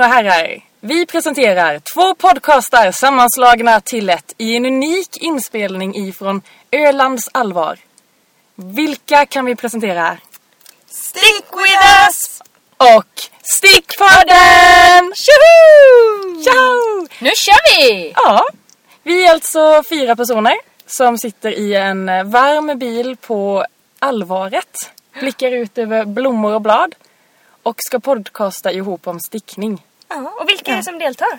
damer och herrar, vi presenterar två podcastar sammanslagna till ett i en unik inspelning ifrån Ölands allvar. Vilka kan vi presentera? Stick with us! Och Stickpodden! Tjoho! Ciao! Nu kör vi! Ja, vi är alltså fyra personer som sitter i en varm bil på Allvaret. Blickar ut över blommor och blad. Och ska podcasta ihop om stickning. Ja, och vilka är det som deltar?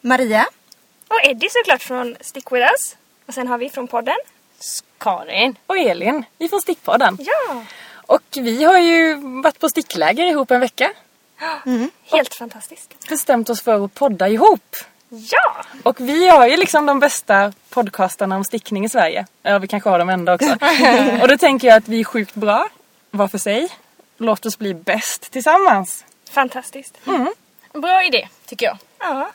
Maria. Och Eddie såklart från Stick With Us. Och sen har vi från podden. Karin. Och Elin ifrån Stickpodden. Ja! Och vi har ju varit på stickläger ihop en vecka. Helt fantastiskt. Bestämt oss för att podda ihop. Ja! Och vi har ju liksom de bästa podcastarna om stickning i Sverige. Ja, vi kanske har dem ändå också. och då tänker jag att vi är sjukt bra, var för sig. Låt oss bli bäst tillsammans. Fantastiskt. Bra idé, tycker jag. Ja.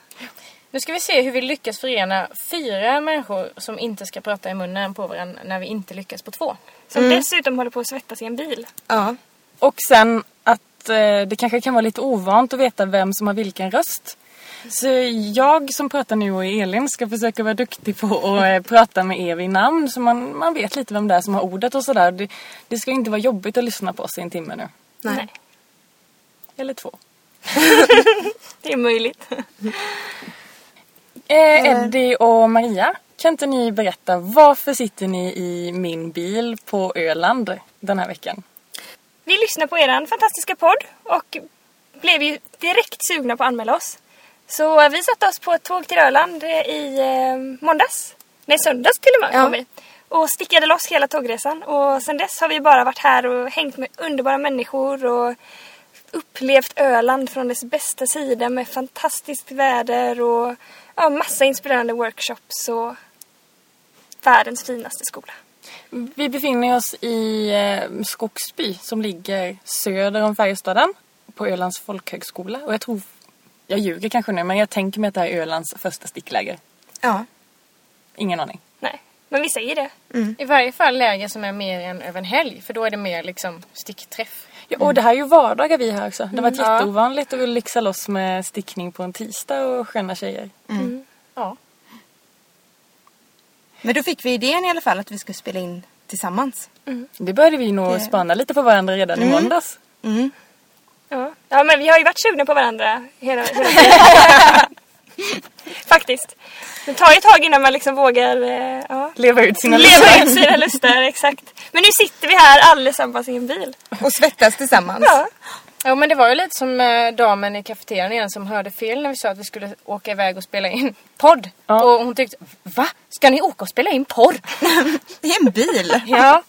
Nu ska vi se hur vi lyckas förena fyra människor som inte ska prata i munnen på varandra när vi inte lyckas på två. Som dessutom håller på att svettas i en bil. Ja. Och sen att eh, det kanske kan vara lite ovant att veta vem som har vilken röst. Så jag som pratar nu och Elin ska försöka vara duktig på att eh, prata med er vid namn så man, man vet lite vem det är som har ordet och sådär. Det, det ska inte vara jobbigt att lyssna på oss i en timme nu. Nej. Eller två. Det är möjligt. Eh, Eddie och Maria, kan inte ni berätta varför sitter ni i min bil på Öland den här veckan? Vi lyssnade på er fantastiska podd och blev ju direkt sugna på att anmäla oss. Så vi satte oss på ett tåg till Öland i eh, måndags. Nej, söndags till och med Ja. kom vi. Och stickade loss hela tågresan. Och sen dess har vi bara varit här och hängt med underbara människor och upplevt Öland från dess bästa sida med fantastiskt väder och ja, massa inspirerande workshops och världens finaste skola. Vi befinner oss i eh, Skogsby som ligger söder om Färjestaden på Ölands folkhögskola. Och jag tror, jag ljuger kanske nu, men jag tänker mig att det här är Ölands första stickläger. Ja. Ingen aning. Nej, men vi säger det. I varje fall läger som är mer än över en helg. För då är det mer liksom stickträff. Ja, och det här är ju vardagar vi har också. Det har varit Ja. jätteovanligt att lyxa loss med stickning på en tisdag och sköna tjejer. Ja. Men då fick vi idén i alla fall att vi skulle spela in tillsammans. Det började vi nog Det- spana lite på varandra redan i måndags. Mm. Ja. ja, men vi har ju varit sugna på varandra hela, hela tiden. Faktiskt. Det tar ju ett tag innan man liksom vågar eh, ja, Leva ut sina leva lustar. ut sina lustar. Exakt. Men nu sitter vi här allesammans i en bil. Och svettas tillsammans. Ja. Ja men det var ju lite som eh, damen i kafeterian igen som hörde fel när vi sa att vi skulle åka iväg och spela in podd. Ja. Och hon tyckte, va? Ska ni åka och spela in porr? Det är en bil. ja.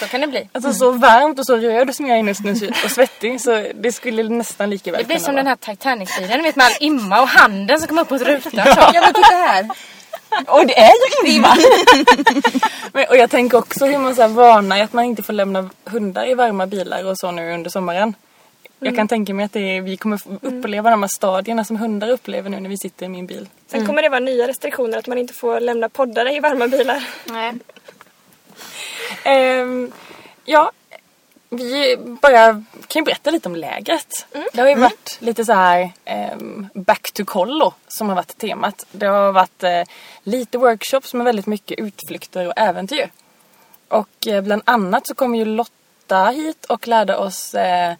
Så kan det bli. Alltså så varmt och så röd som jag är just nu och svettig så det skulle nästan lika väl Det blir som vara. den här Titanic-bilen, ni vet med all imma och handen som kommer upp mot rutan. Så. Ja men titta här. Och det är ju imma! Men, och jag tänker också hur man så här varnar att man inte får lämna hundar i varma bilar och så nu under sommaren. Jag kan tänka mig att det är, vi kommer få uppleva de här stadierna som hundar upplever nu när vi sitter i min bil. Sen kommer det vara nya restriktioner att man inte får lämna poddare i varma bilar. Nej. Ehm, ja, vi bara kan ju berätta lite om lägret. Det har ju varit lite så här ehm, back to kollo som har varit temat. Det har varit eh, lite workshops med väldigt mycket utflykter och äventyr. Och eh, bland annat så kommer ju Lotta hit och lärde oss eh,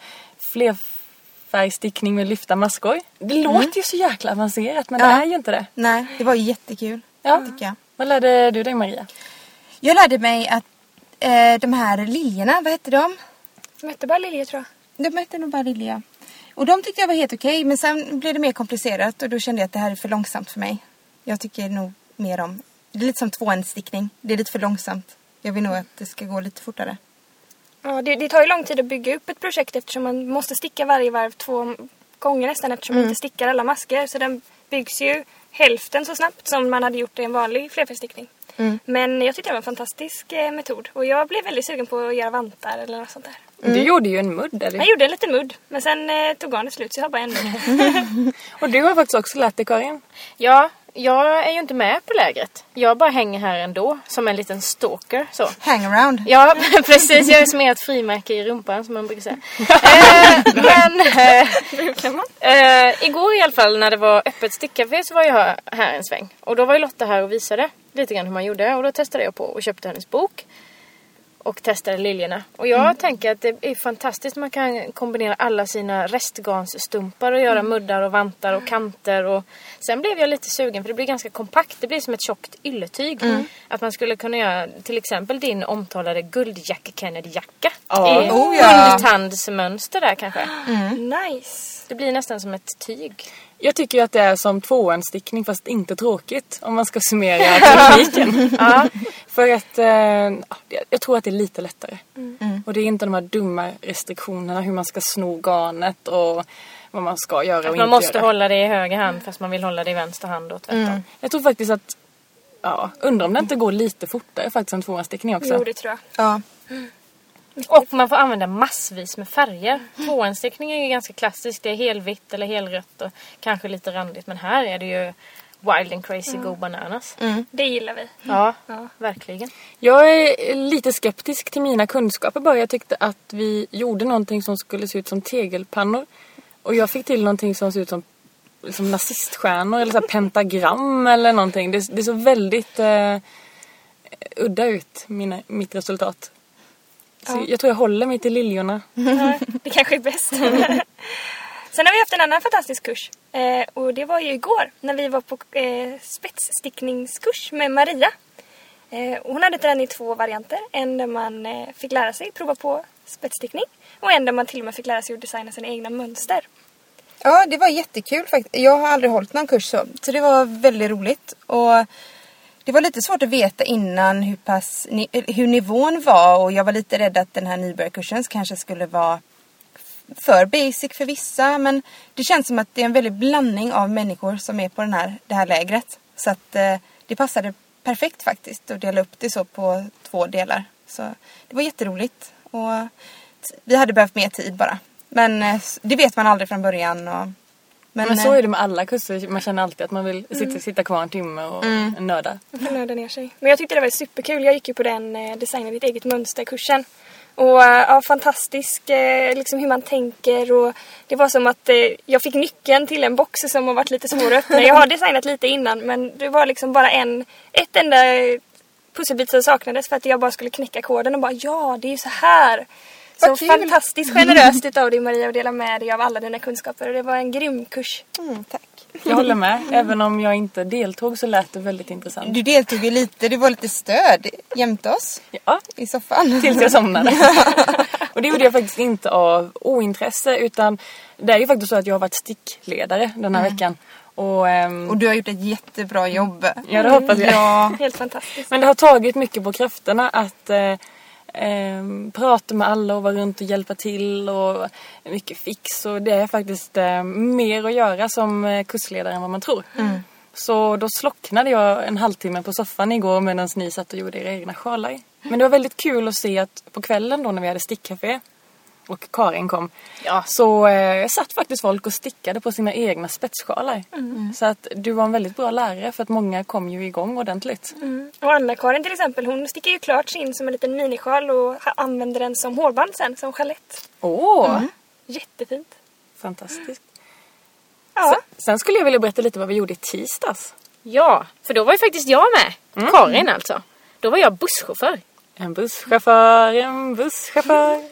flerfärgstickning med lyfta maskor. Det låter ju så jäkla avancerat men det Ja. är ju inte det. Nej, det var jättekul. Ja. Tycker jag. Vad lärde du dig Maria? Jag lärde mig att eh, de här liljorna, vad hette de? De hette bara Lilja tror jag. De hette nog bara lilja. Och de tyckte jag var helt okej. men sen blev det mer komplicerat och då kände jag att det här är för långsamt för mig. Jag tycker nog mer om... Det är lite som tvåändsstickning. Det är lite för långsamt. Jag vill nog att det ska gå lite fortare. Ja, det, det tar ju lång tid att bygga upp ett projekt eftersom man måste sticka varje varv två gånger nästan eftersom man inte stickar alla masker. Så den byggs ju hälften så snabbt som man hade gjort i en vanlig flerfärgstickning. Men jag tyckte det var en fantastisk eh, metod och jag blev väldigt sugen på att göra vantar eller något sånt där. Du gjorde ju en mudd eller? Jag gjorde en liten mudd men sen eh, tog garnet slut så jag har bara en mudd. Och du har faktiskt också lärt dig Karin. Ja, jag är ju inte med på lägret. Jag bara hänger här ändå som en liten stalker. Så. Hangaround. Ja, precis. Jag är som ett frimärke i rumpan som man brukar säga. eh, men eh, eh, igår i alla fall när det var öppet stickcafé så var jag här, här en sväng. Och då var ju Lotta här och visade lite grann hur man gjorde. Och då testade jag på och köpte hennes bok. Och testade liljorna. Och jag tänker att det är fantastiskt. Man kan kombinera alla sina restgarnsstumpar och göra muddar och vantar och kanter. Och sen blev jag lite sugen för det blir ganska kompakt. Det blir som ett tjockt ylletyg. Att man skulle kunna göra till exempel din omtalade guldjacka Kennedy-jacka. Ja. I Oh, ja. där kanske. Nice. Det blir nästan som ett tyg. Jag tycker ju att det är som tvåhandsstickning fast inte tråkigt om man ska summera tekniken. ja, för att eh, ja, jag tror att det är lite lättare. Och det är inte de här dumma restriktionerna hur man ska sno garnet och vad man ska göra och Att inte man måste göra. hålla det i höger hand fast man vill hålla det i vänster hand och tvärtom. Jag tror faktiskt att, ja, undrar om det inte går lite fortare faktiskt än tvåhandsstickning också. Jo, det tror jag. Ja. Och man får använda massvis med färger. Tvåhandsstickning är ju ganska klassisk. Det är helvitt eller helrött och kanske lite randigt. Men här är det ju wild and crazy go bananas. Det gillar vi. Ja, Ja. verkligen. Jag är lite skeptisk till mina kunskaper bara. Jag tyckte att vi gjorde någonting som skulle se ut som tegelpannor. Och jag fick till någonting som ser ut som liksom naziststjärnor eller så här pentagram eller någonting. Det, det såg väldigt eh, udda ut, mina, mitt resultat. Så Ja. jag tror jag håller mig till liljorna. Ja, det kanske är bäst. Sen har vi haft en annan fantastisk kurs. Eh, och det var ju igår när vi var på eh, spetsstickningskurs med Maria. Eh, och hon hade den i två varianter. En där man eh, fick lära sig prova på spetsstickning. Och en där man till och med fick lära sig att designa sina egna mönster. Ja, det var jättekul faktiskt. Jag har aldrig hållit någon kurs så. Så det var väldigt roligt. Och det var lite svårt att veta innan hur pass, hur nivån var och jag var lite rädd att den här nybörjarkursen kanske skulle vara för basic för vissa. Men det känns som att det är en väldig blandning av människor som är på den här, det här lägret. Så att eh, det passade perfekt faktiskt att dela upp det så på två delar. Så det var jätteroligt. Och vi hade behövt mer tid bara. Men eh, det vet man aldrig från början. Och, men, Men så eh, är det med alla kurser. Man känner alltid att man vill sitta, sitta kvar en timme och nörda. Man kan nörda ner sig. Men jag tyckte det var superkul. Jag gick ju på den eh, Designa ditt eget mönster-kursen. Och eh, ja, fantastisk eh, liksom hur man tänker och det var som att eh, jag fick nyckeln till en box som har varit lite svår att öppna. Jag har designat lite innan men det var liksom bara en, ett enda pusselbit som saknades för att jag bara skulle knäcka koden och bara ja, det är ju så här. Så kul. fantastiskt generöst utav dig Maria att dela med dig av alla dina kunskaper och det var en grym kurs. mm, tack. Jag håller med. Även om jag inte deltog så lät det väldigt intressant. Du deltog ju lite, det var lite stöd jämte oss Ja, i soffan. tills jag somnade. och det gjorde jag faktiskt inte av ointresse utan det är ju faktiskt så att jag har varit stickledare den här veckan. Och, ehm, Och du har gjort ett jättebra jobb. ja, det hoppas jag. Ja. Helt fantastiskt. Men det har tagit mycket på krafterna att eh, prata med alla och vara runt och hjälpa till och mycket fix. Och det är faktiskt eh, mer att göra som eh, kursledare än vad man tror. Så då slocknade jag en halvtimme på soffan igår medan ni satt och gjorde era egna sjalar. Men det var väldigt kul att se att på kvällen då när vi hade stickcafé och Karin kom. Ja. Så eh, satt faktiskt folk och stickade på sina egna spetssjalar. Så att du var en väldigt bra lärare för att många kom ju igång ordentligt. Mm. Och Anna-Karin till exempel, hon sticker ju klart sin som en liten minisjal och använder den som hårband sen, som chalett. Åh, Jättefint. fantastiskt. Ja. Sen, sen skulle jag vilja berätta lite vad vi gjorde i tisdags. Ja, för då var ju faktiskt jag med. Karin alltså. Då var jag busschaufför. En busschaufför, en busschaufför.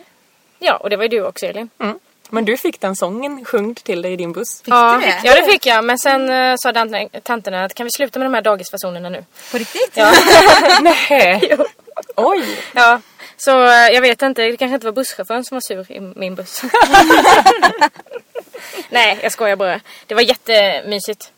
Ja, och det var ju du också Elin. Mm. Men du fick den sången sjungd till dig i din buss. Fick ja, du det? ja, det fick jag. Men sen uh, sa tanterna, tanterna att kan vi sluta med de här dagisfasonerna nu? På riktigt? Ja. Nej. Oj. ja. Så eh, jag vet inte, det kanske inte var busschauffören som var sur i min buss. Nej, jag skojar bara. Det var jättemysigt.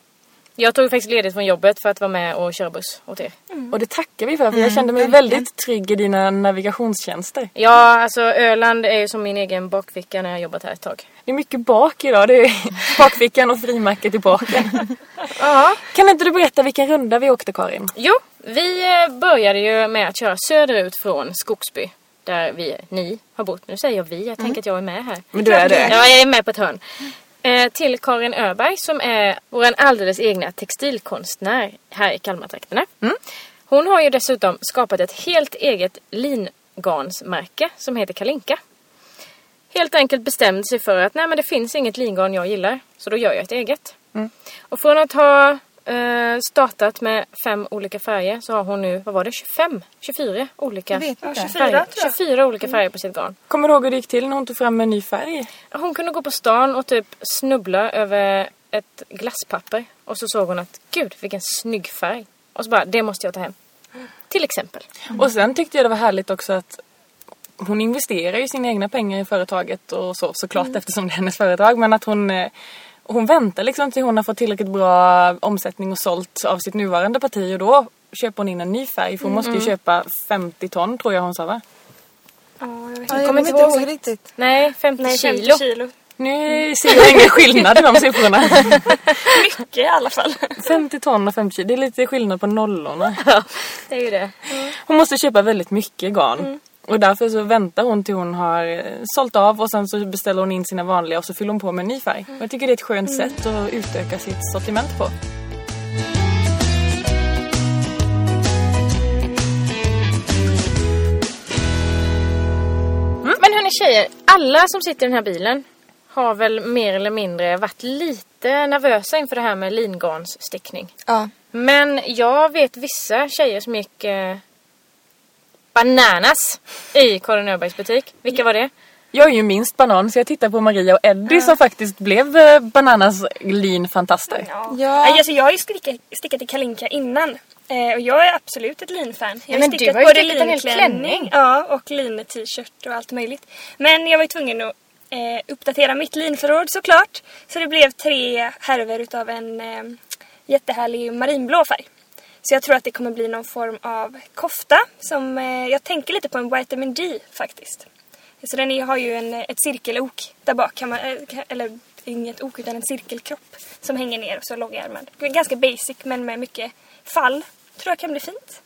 Jag tog faktiskt ledigt från jobbet för att vara med och köra buss åt er. Och det tackar vi för, för jag kände mig väldigt trygg i dina navigationstjänster. Ja, alltså Öland är ju som min egen bakficka när jag har jobbat här ett tag. Det är mycket bak idag. Det är bakfickan och frimärket tillbaka. Ja. Kan inte du berätta vilken runda vi åkte Karin? Jo, vi eh, började ju med att köra söderut från Skogsby. Där vi, ni har bott. Nu säger jag vi, jag tänker att jag är med här. Men du är det. Ja, jag är med på ett hörn. Eh, till Karin Öberg som är vår alldeles egna textilkonstnär här i Kalmartrakterna. Hon har ju dessutom skapat ett helt eget lingarnsmärke som heter Kalinka. Helt enkelt bestämde sig för att nej men det finns inget lingarn jag gillar så då gör jag ett eget. Och från att ha eh, startat med fem olika färger så har hon nu, vad var det, 25? 24 olika. Ja, 24 färger. tror jag. 24 olika färger på sitt garn. Kommer du ihåg hur det gick till när hon tog fram en ny färg? Hon kunde gå på stan och typ snubbla över ett glasspapper. Och så såg hon att gud vilken snygg färg. Och så bara, det måste jag ta hem. Till exempel. Och sen tyckte jag det var härligt också att hon investerar ju sina egna pengar i företaget och så såklart eftersom det är hennes företag. Men att hon, eh, hon väntar liksom till hon har fått tillräckligt bra omsättning och sålt av sitt nuvarande parti och då köper hon in en ny färg för hon måste ju köpa 50 ton tror jag hon sa va? Ja, jag vet jag kommer inte ihåg. ihåg riktigt. Nej, 50 Nej, 50 kilo. kilo. Nu ser jag ingen skillnad i de siffrorna. Mycket i alla fall. 50 ton och 50 kilo, det är lite skillnad på nollorna. Ja, det är ju det. Hon måste köpa väldigt mycket garn. Och därför så väntar hon till hon har eh, sålt av och sen så beställer hon in sina vanliga och så fyller hon på med en ny färg. Och jag tycker det är ett skönt sätt att utöka sitt sortiment på. Men hörni tjejer, alla som sitter i den här bilen har väl mer eller mindre varit lite nervösa inför det här med lingarnsstickning. Ja. Men jag vet vissa tjejer som gick eh, bananas i Karin Öbergs butik. Vilka var det? Jag är ju minst banan så jag tittar på Maria och Eddie som faktiskt blev eh, Bananas lin fantaster. Ja. Ja. Alltså, jag har ju stickat, stickat i Kalinka innan. Eh, och jag är absolut ett linfan. Jag Ja, men du har ju stickat en hel klänning. Ja, och lin-t-shirt och allt möjligt. Men jag var ju tvungen att eh, uppdatera mitt linförråd såklart. Så det blev tre härvor utav en eh, jättehärlig marinblå färg. Så jag tror att det kommer bli någon form av kofta som eh, jag tänker lite på en Vitamin D faktiskt. Så den är- har ju en, ett cirkelok där bak, kan man, eh, eller inget ok utan en cirkelkropp som hänger ner och så långärmad. Ganska basic men med mycket fall. Tror jag kan bli fint.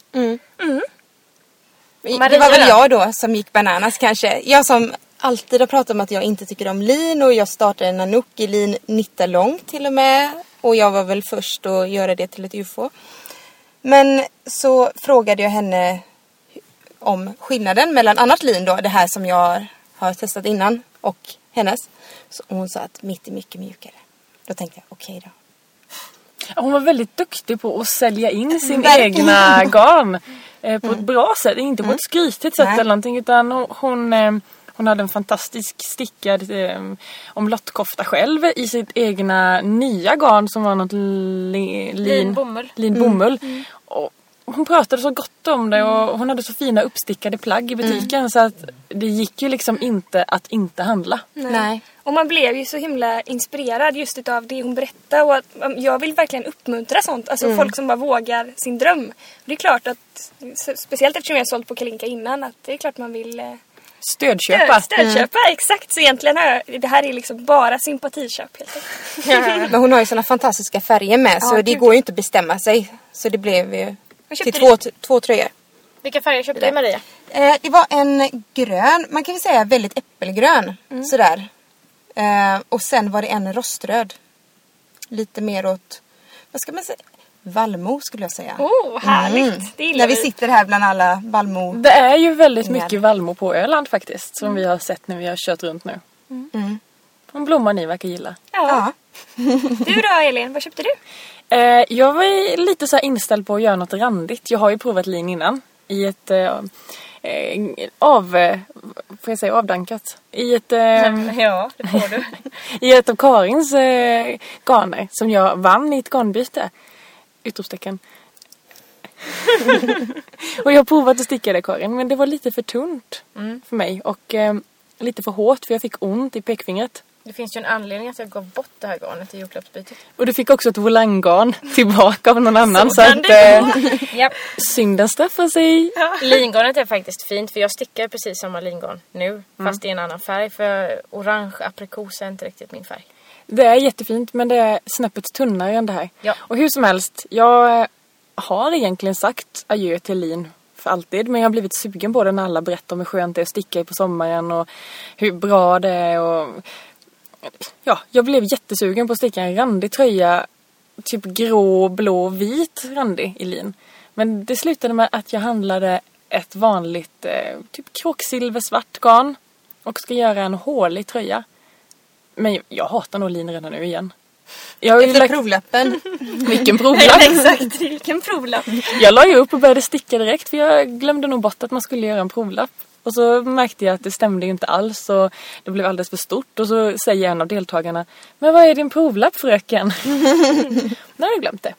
Det Maria var väl jag då som gick bananas kanske. Jag som alltid har pratat om att jag inte tycker om lin och jag startade en Nanook i lin 90 lång till och med. Och jag var väl först att göra det till ett UFO. Men så frågade jag henne om skillnaden mellan annat lin då, det här som jag har testat innan och hennes. Så hon sa att mitt är mycket mjukare. Då tänkte jag okej då. Hon var väldigt duktig på att sälja in sin Verkligen. egna garn eh, på ett bra sätt. Inte på ett skrytigt sätt Nej. eller någonting utan hon, hon, eh, hon hade en fantastisk stickad eh, omlottkofta själv i sitt egna nya garn som var något li, lin, Linbomull. linbomull. Och hon pratade så gott om det och hon hade så fina uppstickade plagg i butiken så att det gick ju liksom inte att inte handla. Nej. Och man blev ju så himla inspirerad just utav det hon berättade och att um, jag vill verkligen uppmuntra sånt. Alltså folk som bara vågar sin dröm. Och det är klart att, speciellt eftersom jag har sålt på Kalinka innan, att det är klart man vill eh, Stödköpa. stöd, stödköpa. Exakt, så egentligen har jag, det här är liksom bara sympatiköp helt enkelt. Men hon har ju såna fantastiska färger med så Ja, det gud. går ju inte att bestämma sig. Så det blev ju till köpte två, två tröjor. Vilka färger köpte du Maria? Eh, det var en grön, man kan väl säga väldigt äppelgrön. Sådär. Eh, och sen var det en roströd. Lite mer åt, vad ska man säga? Vallmo skulle jag säga. Oh, härligt! Det gillar När vi sitter här bland alla vallmo. Det är ju väldigt mycket vallmo på Öland faktiskt. Som vi har sett när vi har kört runt nu. Mm. En blomma ni verkar gilla. Ja. Ja. Du då Elin, vad köpte du? Eh, jag var lite så här inställd på att göra något randigt. Jag har ju provat lin innan. I ett eh, eh, av... Får jag säga avdankat? I ett... Eh, Ja, det får du. I ett av Karins eh, garner som jag vann i ett garnbyte. Utropstecken. och jag har provat att sticka det Karin men det var lite för tunt för mig och eh, lite för hårt för jag fick ont i pekfingret. Det finns ju en anledning att jag gav bort det här garnet i julklappsbytet. Och du fick också ett volanggarn tillbaka av någon annan så, att eh, Japp. synden straffar sig. Lingarnet är faktiskt fint för jag stickar precis samma lingarn nu. Fast i en annan färg för orange aprikos är inte riktigt min färg. Det är jättefint men det är snäppet tunnare än det här. Ja. Och hur som helst, jag har egentligen sagt adjö till lin för alltid. Men jag har blivit sugen på det när alla berättar om hur skönt det är att sticka i på sommaren och hur bra det är. Och, ja, jag blev jättesugen på att sticka en randig tröja. Typ grå, blå, vit randig i lin. Men det slutade med att jag handlade ett vanligt eh, typ kråksilversvart garn. Och ska göra en hålig tröja. Men jag hatar nog lin redan nu igen. Jag har Efter lagt... provlappen. Vilken provlapp! Exakt, vilken provlapp. Jag la ju upp och började sticka direkt för jag glömde nog bort att man skulle göra en provlapp. Och så märkte jag att det stämde ju inte alls och det blev alldeles för stort. Och så säger en av deltagarna Men vad är din provlapp fröken? Nu har jag glömt det.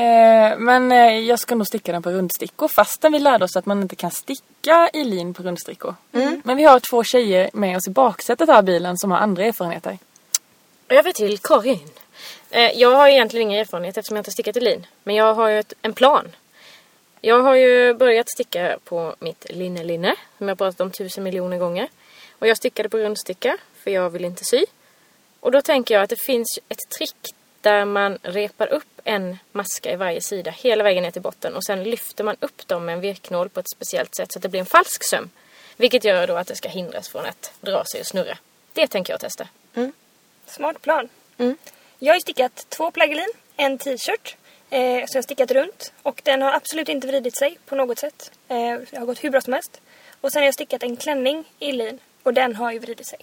Eh, men eh, jag ska nog sticka den på rundstickor fastän vi lärde oss att man inte kan sticka i lin på rundstickor. Men vi har två tjejer med oss i baksätet av bilen som har andra erfarenheter. Över till Karin. Eh, Jag har egentligen ingen erfarenhet eftersom jag inte stickat i lin. Men jag har ju ett, en plan. Jag har ju börjat sticka på mitt linne-linne. Som jag pratat om tusen miljoner gånger. Och jag stickade på rundsticka för jag vill inte sy. Och då tänker jag att det finns ett trick där man repar upp en maska i varje sida hela vägen ner till botten. Och sen lyfter man upp dem med en virknål på ett speciellt sätt så att det blir en falsk söm. Vilket gör då att det ska hindras från att dra sig och snurra. Det tänker jag testa. Smart plan. Jag har ju stickat två plagg i lin, en t-shirt. Eh, så jag har stickat runt. Och den har absolut inte vridit sig på något sätt. Eh, det har gått hur bra som helst. Och sen har jag stickat en klänning i lin. Och den har ju vridit sig.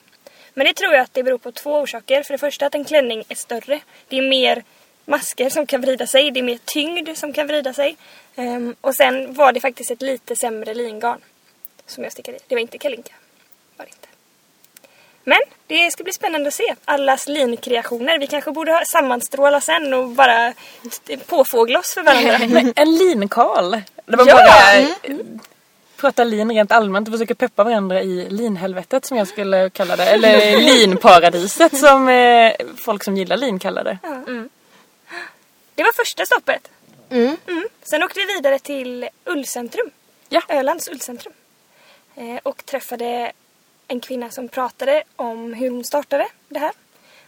Men det tror jag att det beror på två orsaker. För det första att en klänning är större. Det är mer masker som kan vrida sig. Det är mer tyngd som kan vrida sig. Um, och sen var det faktiskt ett lite sämre lingarn. Som jag stickade i. Det var inte kalinka. Var det inte. Men det ska bli spännande att se allas linkreationer. Vi kanske borde ha sammanstråla sen och bara påfågla oss för varandra. En linkarl! Det var Ja! bara eh, prata lin rent allmänt och försöka peppa varandra i linhelvetet som jag skulle kalla det. Eller linparadiset som eh, folk som gillar lin kallar det. Det var första stoppet. Mm. Mm. Sen åkte vi vidare till Ullcentrum. Ja. Ölands Ullcentrum. Eh, och träffade en kvinna som pratade om hur hon startade det här.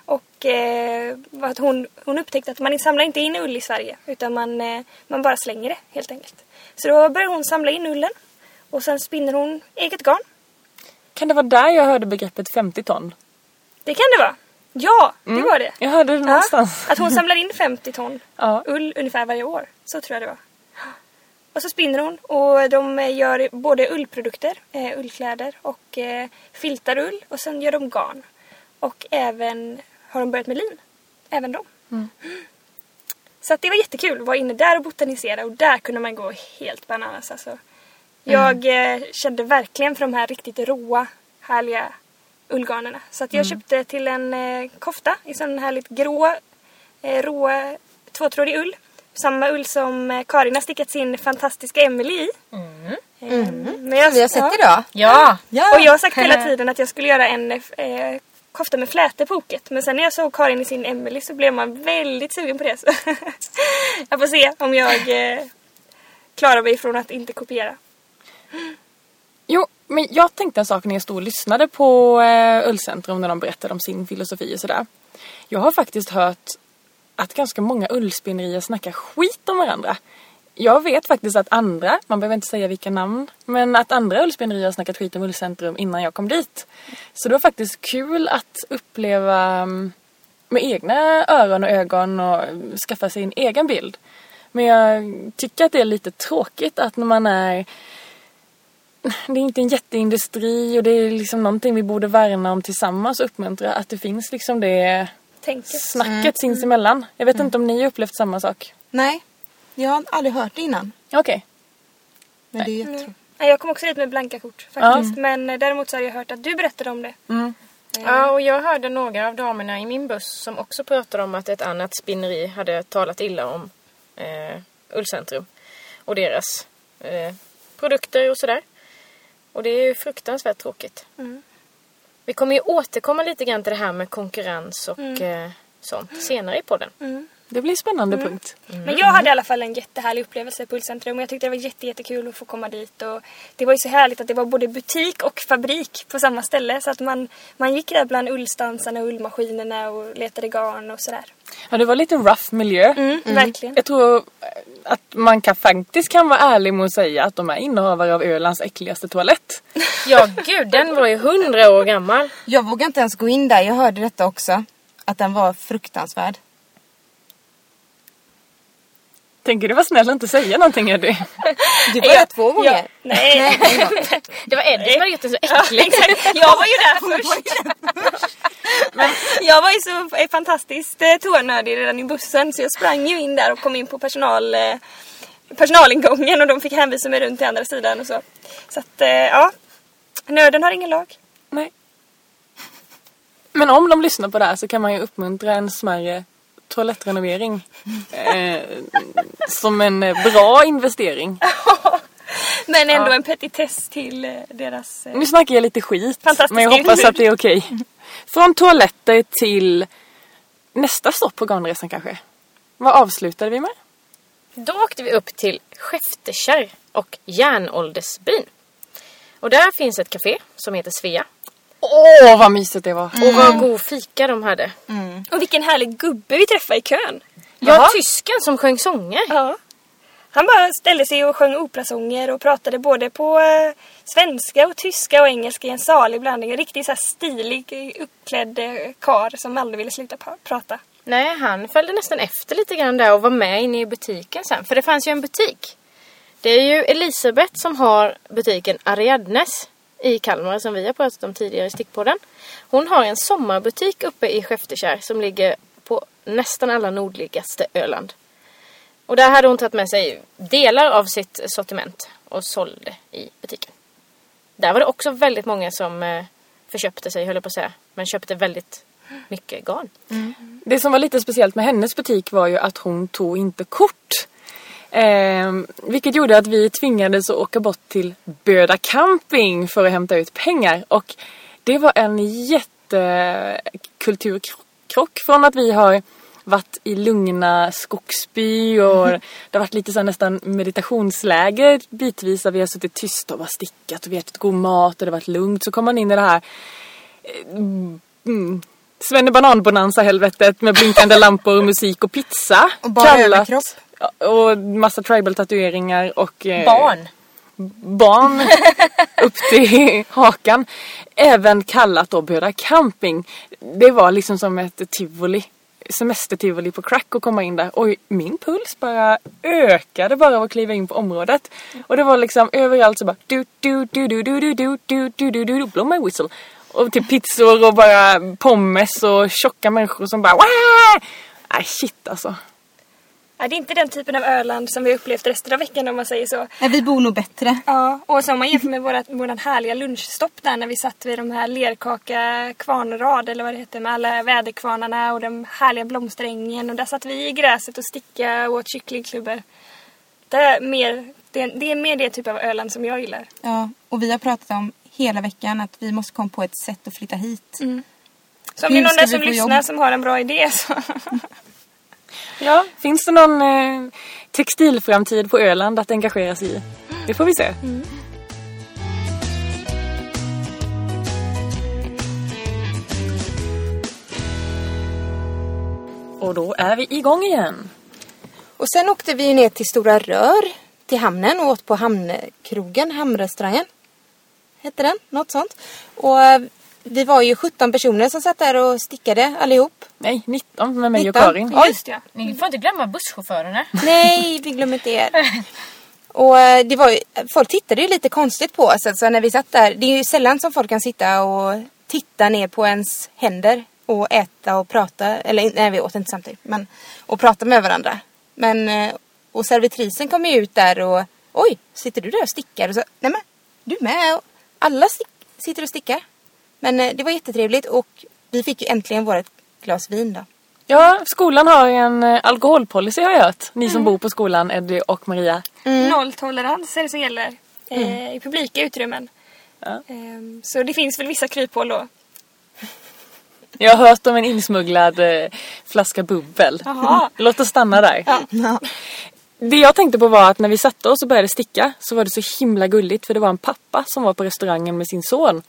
Och eh, att hon, hon upptäckte att man samlar inte in ull i Sverige utan man, eh, man bara slänger det helt enkelt. Så då började hon samla in ullen och sen spinner hon eget garn. Kan det vara där jag hörde begreppet 50 ton? Det kan det vara. Ja, det var det. Jag hörde det någonstans. att hon samlar in 50 ton Ja. ull ungefär varje år. Så tror jag det var. Och så spinner hon och de gör både ullprodukter, eh, ullkläder och eh, filtar ull och sen gör de garn. Och även har de börjat med lin. Även de. Så att det var jättekul att vara inne där och botanisera och där kunde man gå helt bananas alltså. Jag eh, kände verkligen för de här riktigt råa, härliga ullgarnerna. Så att jag köpte till en eh, kofta i sån härligt grå, eh, rå, tvåtrådig ull. Samma ull som eh, Karin har stickat sin fantastiska Emily i. Eh, Men jag, Vi har sett ja. idag. Ja! Ja. Och jag har sagt hela tiden att jag skulle göra en eh, kofta med flätor på oket. Men sen när jag såg Karin i sin Emily så blev man väldigt sugen på det. Så jag får se om jag eh, klarar mig från att inte kopiera. Jo, men jag tänkte en sak när jag stod och lyssnade på eh, Ullcentrum när de berättade om sin filosofi och sådär. Jag har faktiskt hört att ganska många ullspinnerier snackar skit om varandra. Jag vet faktiskt att andra, man behöver inte säga vilka namn, men att andra ullspinnerier har snackat skit om Ullcentrum innan jag kom dit. Så det var faktiskt kul att uppleva mm, med egna öron och ögon och mm, skaffa sig en egen bild. Men jag tycker att det är lite tråkigt att när man är det är inte en jätteindustri och det är liksom någonting vi borde värna om tillsammans och uppmuntra att det finns liksom det Tänket. snacket sinsemellan. Jag vet inte om ni har upplevt samma sak. Nej, jag har aldrig hört det innan. Okej. Men det är jättetråkigt. Nej, Jag kom också hit med blanka kort faktiskt. Men eh, däremot så har jag hört att du berättade om det. Ja, och jag hörde några av damerna i min buss som också pratade om att ett annat spinneri hade talat illa om eh, Ullcentrum och deras eh, produkter och sådär. Och det är ju fruktansvärt tråkigt. Vi kommer ju återkomma lite grann till det här med konkurrens och eh, sånt senare i podden. Det blir spännande punkt. Men jag hade i alla fall en jättehärlig upplevelse på Ullcentrum och jag tyckte det var jätte, jättekul att få komma dit. Och det var ju så härligt att det var både butik och fabrik på samma ställe. Så att man, man gick där bland ullstansarna och ullmaskinerna och letade garn och sådär. Ja, det var lite rough miljö. Mm, Verkligen. Jag tror att man kan, faktiskt kan vara ärlig med att säga att de är innehavare av Ölands äckligaste toalett. Ja gud, den var ju hundra år gammal. Jag vågar inte ens gå in där. Jag hörde detta också. Att den var fruktansvärd. Tänker du vara snäll och inte säga någonting Eddie? Du var där två gånger. Ja, nej. Det var Eddie som hade gjort den så äcklig. jag var ju där först. Men jag var ju så fantastiskt eh, tånödig redan i bussen så jag sprang ju in där och kom in på personal, eh, personalingången och de fick hänvisa mig runt till andra sidan och så. Så att eh, ja, nöden har ingen lag. Nej. Men om de lyssnar på det här så kan man ju uppmuntra en smärre toalettrenovering. Eh, som en bra investering. Men ändå Ja. en petitess till eh, deras... Eh, Nu snackar jag lite skit. Men jag hoppas att det är okej. Från toaletter till nästa stopp på garnresan kanske. Vad avslutade vi med? Då åkte vi upp till Skeftekärr och Järnåldersbyn. Och där finns ett café som heter Svea. Åh, vad mysigt det var. Och vad god fika de hade. Och vilken härlig gubbe vi träffade i kön. Ja, tysken som sjöng sånger. Ja. Han bara ställde sig och sjöng operasånger och pratade både på eh, svenska och tyska och engelska i en salig blandning. En riktigt så här stilig, eh, uppklädd eh, kar som aldrig ville sluta pa- prata. Nej, han följde nästan efter lite grann där och var med inne i butiken sen. För det fanns ju en butik. Det är ju Elisabeth som har butiken Ariadnes i Kalmar som vi har pratat om tidigare i Stickpodden. Hon har en sommarbutik uppe i Skeftekärr som ligger på nästan alla nordligaste Öland. Och där hade hon tagit med sig delar av sitt sortiment och sålde i butiken. Där var det också väldigt många som eh, förköpte sig, höll jag på att säga. Men köpte väldigt mycket garn. Mm. Det som var lite speciellt med hennes butik var ju att hon tog inte kort. Eh, vilket gjorde att vi tvingades att åka bort till Böda camping för att hämta ut pengar. Och det var en jättekulturkrock från att vi har varit i lugna Skogsby och det har varit lite så nästan meditationsläger bitvis där vi har suttit tysta och bara stickat och vi har ätit god mat och det har varit lugnt. Så kommer man in i det här mm, Svenne Bananbonanza helvetet med blinkande lampor och musik och pizza. Och bara överkropp. Och massa tribal tatueringar och eh, Barn. barn upp till hakan. Även kallat då Böda camping. Det var liksom som ett tivoli. Semestertivoli på crack att komma in där. Och min puls bara ökade bara av att kliva in på området. Och det var liksom överallt så bara du du du du du du du du du du du blow my whistle. Och till pizzor och bara pommes och tjocka människor som bara Wah! Nej shit alltså. Ja, det är inte den typen av Öland som vi har upplevt resten av veckan om man säger så. Nej, vi bor nog bättre. Ja, och så om man jämför med vårat, våran härliga lunchstopp där när vi satt vid de här lerkaka kvarnrad eller vad det heter med alla väderkvarnarna och den härliga blomsterängen och där satt vi i gräset och sticka och åt kycklingklubbor. Det är, mer, det, det är mer det typ av Öland som jag gillar. Ja, och vi har pratat om hela veckan att vi måste komma på ett sätt att flytta hit. Så om det är någon där som lyssnar jobb? som har en bra idé så... Ja, finns det någon eh, textilframtid på Öland att engagera sig i? Det får vi se. Och då är vi igång igen. Och sen åkte vi ner till Stora Rör, till hamnen och åt på hamnkrogen, hamnrestaurangen. Hette den, något sånt. Och eh, vi var ju 17 personer som satt där och stickade allihop. Nej, 19 med mig 19. och Karin. Oj. Just ja. Ni får inte glömma busschaufförerna. Nej, vi glömmer inte er. Och eh, det var ju, folk tittade ju lite konstigt på oss alltså när vi satt där. Det är ju sällan som folk kan sitta och titta ner på ens händer och äta och prata. Eller nej, vi åt inte samtidigt. Men, och prata med varandra. Men, eh, och servitrisen kom ju ut där och oj, sitter du där och stickar? Och så, nej men, du med. Och Alla stick, sitter och stickar. Men eh, det var jättetrevligt och vi fick ju äntligen vårt glas vin då. Ja, skolan har en eh, alkoholpolicy har jag hört. Ni som bor på skolan, Eddie och Maria. Nolltolerans är det som gäller eh, i publika utrymmen. Ja. Ehm, så det finns väl vissa kryphål då. Jag har hört om en insmugglad eh, flaska bubbel. Jaha. Låt oss stanna där. Ja. Det jag tänkte på var att när vi satte oss och började sticka så var det så himla gulligt för det var en pappa som var på restaurangen med sin son.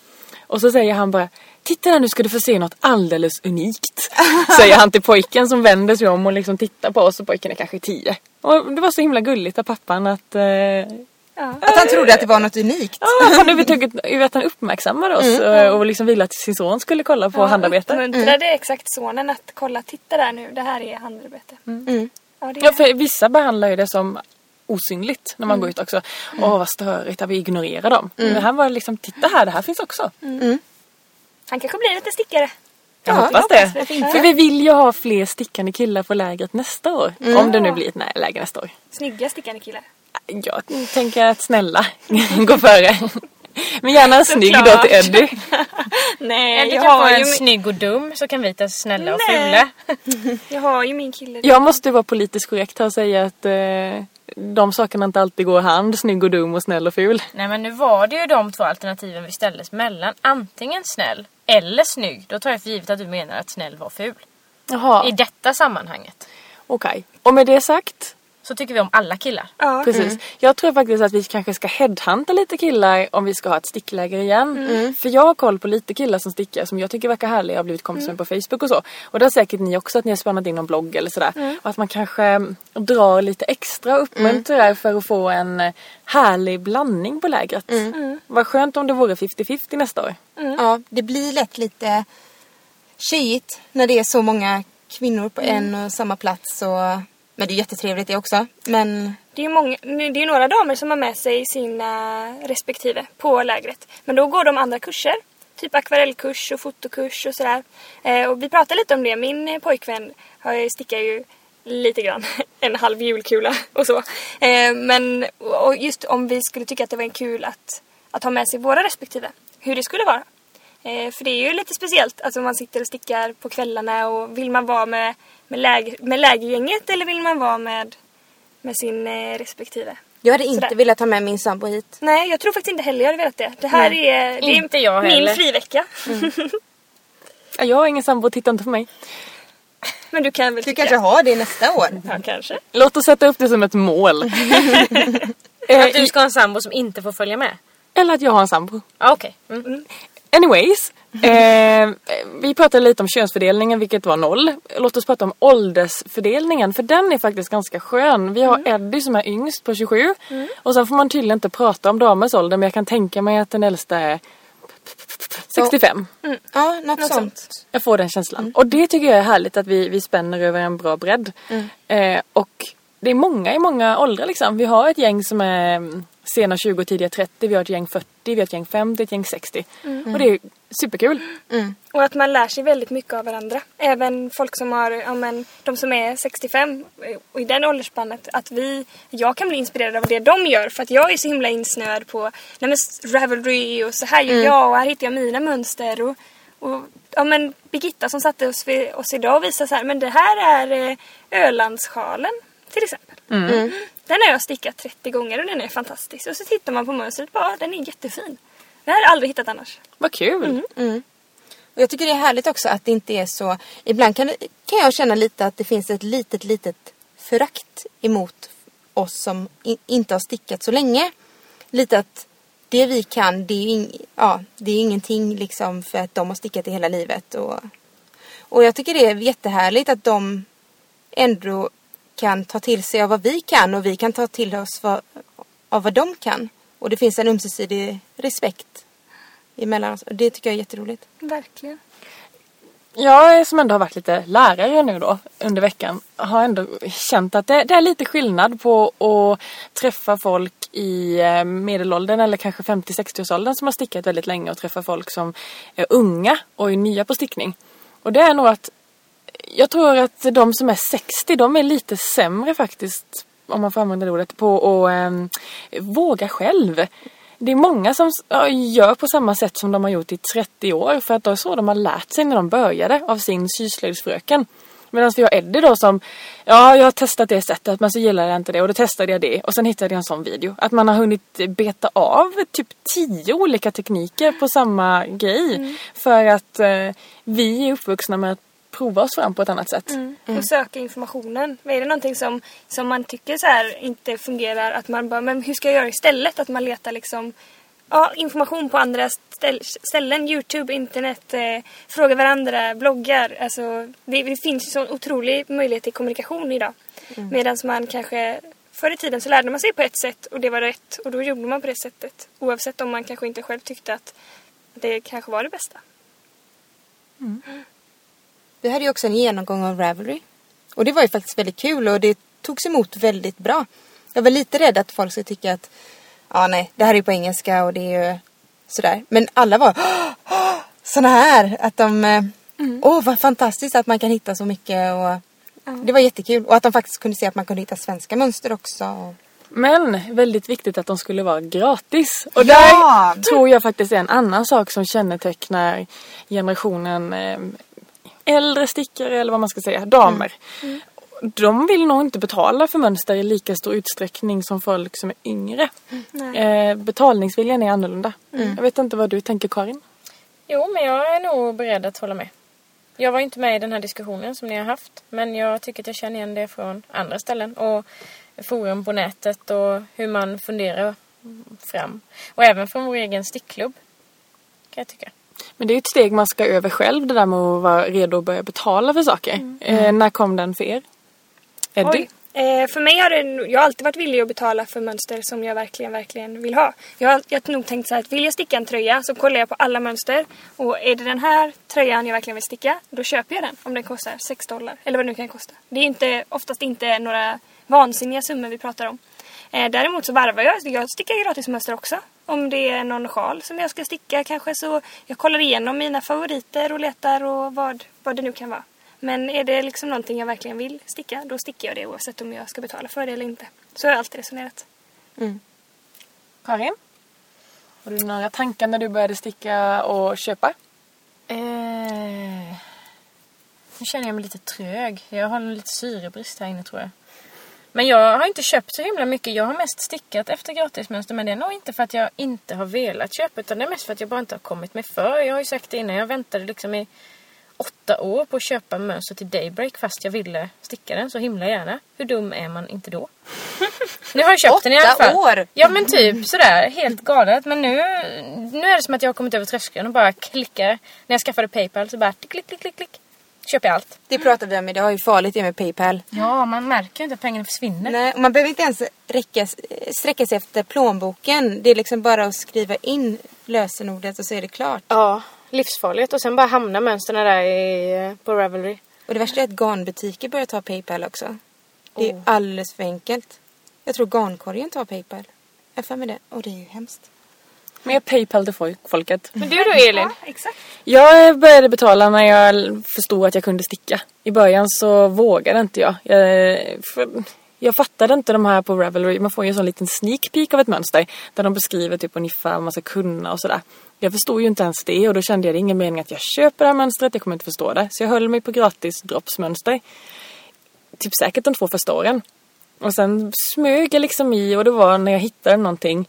Och så säger han bara Titta där nu ska du få se något alldeles unikt. säger han till pojken som vänder sig om och liksom tittar på oss och pojken är kanske tio. Och det var så himla gulligt av pappan att eh, Ja. Att han trodde att det var något unikt. Ja, han överhuvudtaget att han uppmärksammade oss eh, och liksom ville att sin son skulle kolla på handarbete. Uppmuntrade exakt sonen att kolla, titta där nu, det här är handarbete. Mm. Ja, det är Ja, för vissa behandlar ju det som osynligt när man går ut också. Åh, vad störigt att vi ignorerar dem. Men det här var liksom, titta här, det här finns också. Han kanske blir lite stickare. Jag Ja, hoppas det. hoppas det. För vi vill ju ha fler stickande killar på lägret nästa år. Om det nu blir ett läger nästa år. Snygga stickande killar. Jag tänker att snälla gå före. Men gärna en snygg då Såklart. till Eddie. Nej, Eller jag har, en ju min, snygg och dum så kan vi ta snälla och Nej. fula. jag har ju min kille. Jag måste vara politiskt korrekt här och säga att eh, de sakerna inte alltid går hand. Snygg och dum och snäll och ful. Nej men nu var det ju de två alternativen vi ställdes mellan. Antingen snäll eller snygg. Då tar jag för givet att du menar att snäll var ful. Jaha, I detta sammanhanget. okej. Och med det sagt Så tycker vi om alla killar. Ja. Precis. Jag tror faktiskt att vi kanske ska headhunta lite killar om vi ska ha ett stickläger igen. För jag har koll på lite killar som stickar som jag tycker verkar härliga. Jag har blivit kompis med på Facebook och så. Och det har säkert ni också att ni har spannat in någon blogg eller sådär. Och att man kanske mm, drar lite extra och uppmuntrar för att få en härlig blandning på lägret. Vad skönt om det vore 50-50 nästa år. Ja, det blir lätt lite tjejigt när det är så många kvinnor på en och samma plats. Och, men det är jättetrevligt det också. Men Det är ju många, det är några damer som har med sig sina respektive på lägret. Men då går de andra kurser. Typ akvarellkurs och fotokurs och sådär. Eh, och vi pratade lite om det. Min pojkvän har ju- stickar ju lite grann. En halv julkula och så. Eh, men och just om vi skulle tycka att det var en kul att, att ha med sig våra respektive. Hur det skulle vara. Eh, för det är ju lite speciellt. Alltså man sitter och stickar på kvällarna och vill man vara med, med, läger, med lägergänget eller vill man vara med med sin eh, respektive. jag hade inte Sådär. velat ha med min sambo hit. Nej, jag tror faktiskt inte heller jag hade velat det. Det här är, det är Inte jag min heller. frivecka. Ja, Jag har ingen sambo, titta inte på mig. Men du kan väl Du tycka... kanske har det nästa år. Ja, kanske. Låt oss sätta upp det som ett mål. Eh, Att du ska ha en sambo som inte får följa med. Eller att jag har en sambo. Okej. Mm. Anyways. Eh, vi pratade lite om könsfördelningen vilket var noll. Låt oss prata om åldersfördelningen för den är faktiskt ganska skön. Vi har Eddie som är yngst på 27 och sen får man tydligen inte prata om damers ålder men jag kan tänka mig att den äldsta är 65. Ja, något, Något sånt. sånt. Jag får den känslan. Och det tycker jag är härligt att vi, vi spänner över en bra bredd. Eh, och det är många i många åldrar liksom. Vi har ett gäng som är mm, sena 20 och tidiga 30. Vi har ett gäng 40, vi har ett gäng 50, ett gäng 60. Och det är superkul. Och att man lär sig väldigt mycket av varandra. Även folk som har, ja men, de som är 65 eh, och i den åldersspannet. Att vi, jag kan bli inspirerad av det de gör. För att jag är så himla insnöad på nej men, Ravelry och så här gör jag och här hittar jag mina mönster. Och, och ja men Birgitta som satte oss, vid, oss idag och visade så här, men det här är eh, Ölandssjalen till exempel. Den har jag stickat 30 gånger och den är fantastisk. Och så tittar man på mönstret och bara, den är jättefin. Den har jag aldrig hittat annars. Vad kul. Och jag tycker det är härligt också att det inte är så... Ibland kan, kan jag känna lite att det finns ett litet, litet förakt emot oss som i, inte har stickat så länge. Lite att det vi kan, det är, ing, ja, det är ingenting liksom för att de har stickat i hela livet. Och, och jag tycker det är jättehärligt att de ändå kan ta till sig av vad vi kan och vi kan ta till oss vad, av vad de kan. Och det finns en ömsesidig respekt emellan oss. Och det tycker jag är jätteroligt. Verkligen. Jag som ändå har varit lite lärare nu då under veckan har ändå känt att det, det är lite skillnad på att träffa folk i eh, medelåldern eller kanske 50-60-årsåldern som har stickat väldigt länge och träffa folk som är unga och är nya på stickning. Och det är nog att jag tror att de som är 60 de är lite sämre faktiskt om man får använda det ordet på att ehm, våga själv. Det är många som gör på samma sätt som de har gjort i 30 år för att det är så de har lärt sig när de började av sin syslöjdsfröken. Medan vi har Eddie då som, ja jag har testat det sättet men så gillade jag inte det och då testade jag det och sen hittade jag en sån video. Att man har hunnit beta av typ tio olika tekniker på samma grej. Mm. För att eh, vi är uppvuxna med att prova oss fram på ett annat sätt. Mm. Mm. Och söka informationen. Är det någonting som, som man tycker så här inte fungerar, att man bara, men hur ska jag göra istället? Att man letar liksom ja, information på andra ställ ställen. Youtube, internet, eh, fråga varandra, bloggar. Alltså, det, det finns ju så otrolig möjlighet till kommunikation idag. Mm. Medan man kanske Förr i tiden så lärde man sig på ett sätt och det var rätt och då gjorde man på det sättet. Oavsett om man kanske inte själv tyckte att det kanske var det bästa. Mm. Vi hade ju också en genomgång av Ravelry. Och det var ju faktiskt väldigt kul och det togs emot väldigt bra. Jag var lite rädd att folk skulle tycka att ja nej, det här är på engelska och det är ju sådär. Men alla var såna här. Att de, eh, mm. åh vad fantastiskt att man kan hitta så mycket och mm. det var jättekul. Och att de faktiskt kunde se att man kunde hitta svenska mönster också. Men väldigt viktigt att de skulle vara gratis. Och där ja! tror jag faktiskt är en annan sak som kännetecknar generationen eh, äldre stickare eller vad man ska säga, damer. Mm. Mm de vill nog inte betala för mönster i lika stor utsträckning som folk som är yngre. Eh, betalningsviljan är annorlunda. Mm. Jag vet inte vad du tänker Karin? Jo, men jag är nog beredd att hålla med. Jag var inte med i den här diskussionen som ni har haft. Men jag tycker att jag känner igen det från andra ställen. Och forum på nätet och hur man funderar fram. Och även från vår egen stickklubb. Kan jag tycka. Men det är ett steg man ska över själv det där med att vara redo att börja betala för saker. Mm. Eh, när kom den för er? Eddie? Eh, för mig har det, jag har alltid varit villig att betala för mönster som jag verkligen, verkligen vill ha. Jag har, jag har nog tänkt så här att vill jag sticka en tröja så kollar jag på alla mönster. Och är det den här tröjan jag verkligen vill sticka, då köper jag den. Om den kostar 6 dollar. Eller vad det nu kan kosta. Det är inte, oftast inte några vansinniga summor vi pratar om. Eh, däremot så varvar jag. Jag stickar gratismönster också. Om det är någon sjal som jag ska sticka kanske så jag kollar igenom mina favoriter och letar och vad, vad det nu kan vara. Men är det liksom någonting jag verkligen vill sticka, då stickar jag det oavsett om jag ska betala för det eller inte. Så har jag alltid resonerat. Mm. Karin? Har du några tankar när du började sticka och köpa? Eh, nu känner jag mig lite trög. Jag har lite syrebrist här inne tror jag. Men jag har inte köpt så himla mycket. Jag har mest stickat efter gratismönster. Men det är nog inte för att jag inte har velat köpa. Utan det är mest för att jag bara inte har kommit mig för. Jag har ju sagt det innan. Jag väntade liksom i åtta år på att köpa mönster till Daybreak fast jag ville sticka den så himla gärna. Hur dum är man inte då? nu har jag köpt den i alla fall. år? Ja men typ sådär, helt galet. Men nu, nu är det som att jag har kommit över tröskeln och bara klickar. När jag skaffade Paypal så bara klick, klick, klick, klick. Köper jag allt. Det pratade vi om idag, hur farligt det är med Paypal. Ja, man märker inte att pengarna försvinner. Nej, man behöver inte ens räcka, sträcka sig efter plånboken. Det är liksom bara att skriva in lösenordet och så är det klart. Ja, livsfarligt. Och sen bara hamna mönstren där i, på Ravelry. Och det värsta är att garnbutiker börjar ta Paypal också. Det är oh. alldeles för enkelt. Jag tror garnkorgen tar Paypal. Jag för mig det. Och det är ju hemskt. Mer Paypal till folket. Men du då Elin? Ja, exakt. Jag började betala när jag förstod att jag kunde sticka. I början så vågade inte jag. Jag, för, jag fattade inte de här på Ravelry. Man får ju en sån liten sneak peek av ett mönster. Där de beskriver typ ungefär vad man ska kunna och sådär. Jag förstod ju inte ens det och då kände jag det ingen mening att jag köper det här mönstret. Jag kommer inte förstå det. Så jag höll mig på gratis droppsmönster. Typ säkert de två första åren. Och sen smög jag liksom i och det var när jag hittade någonting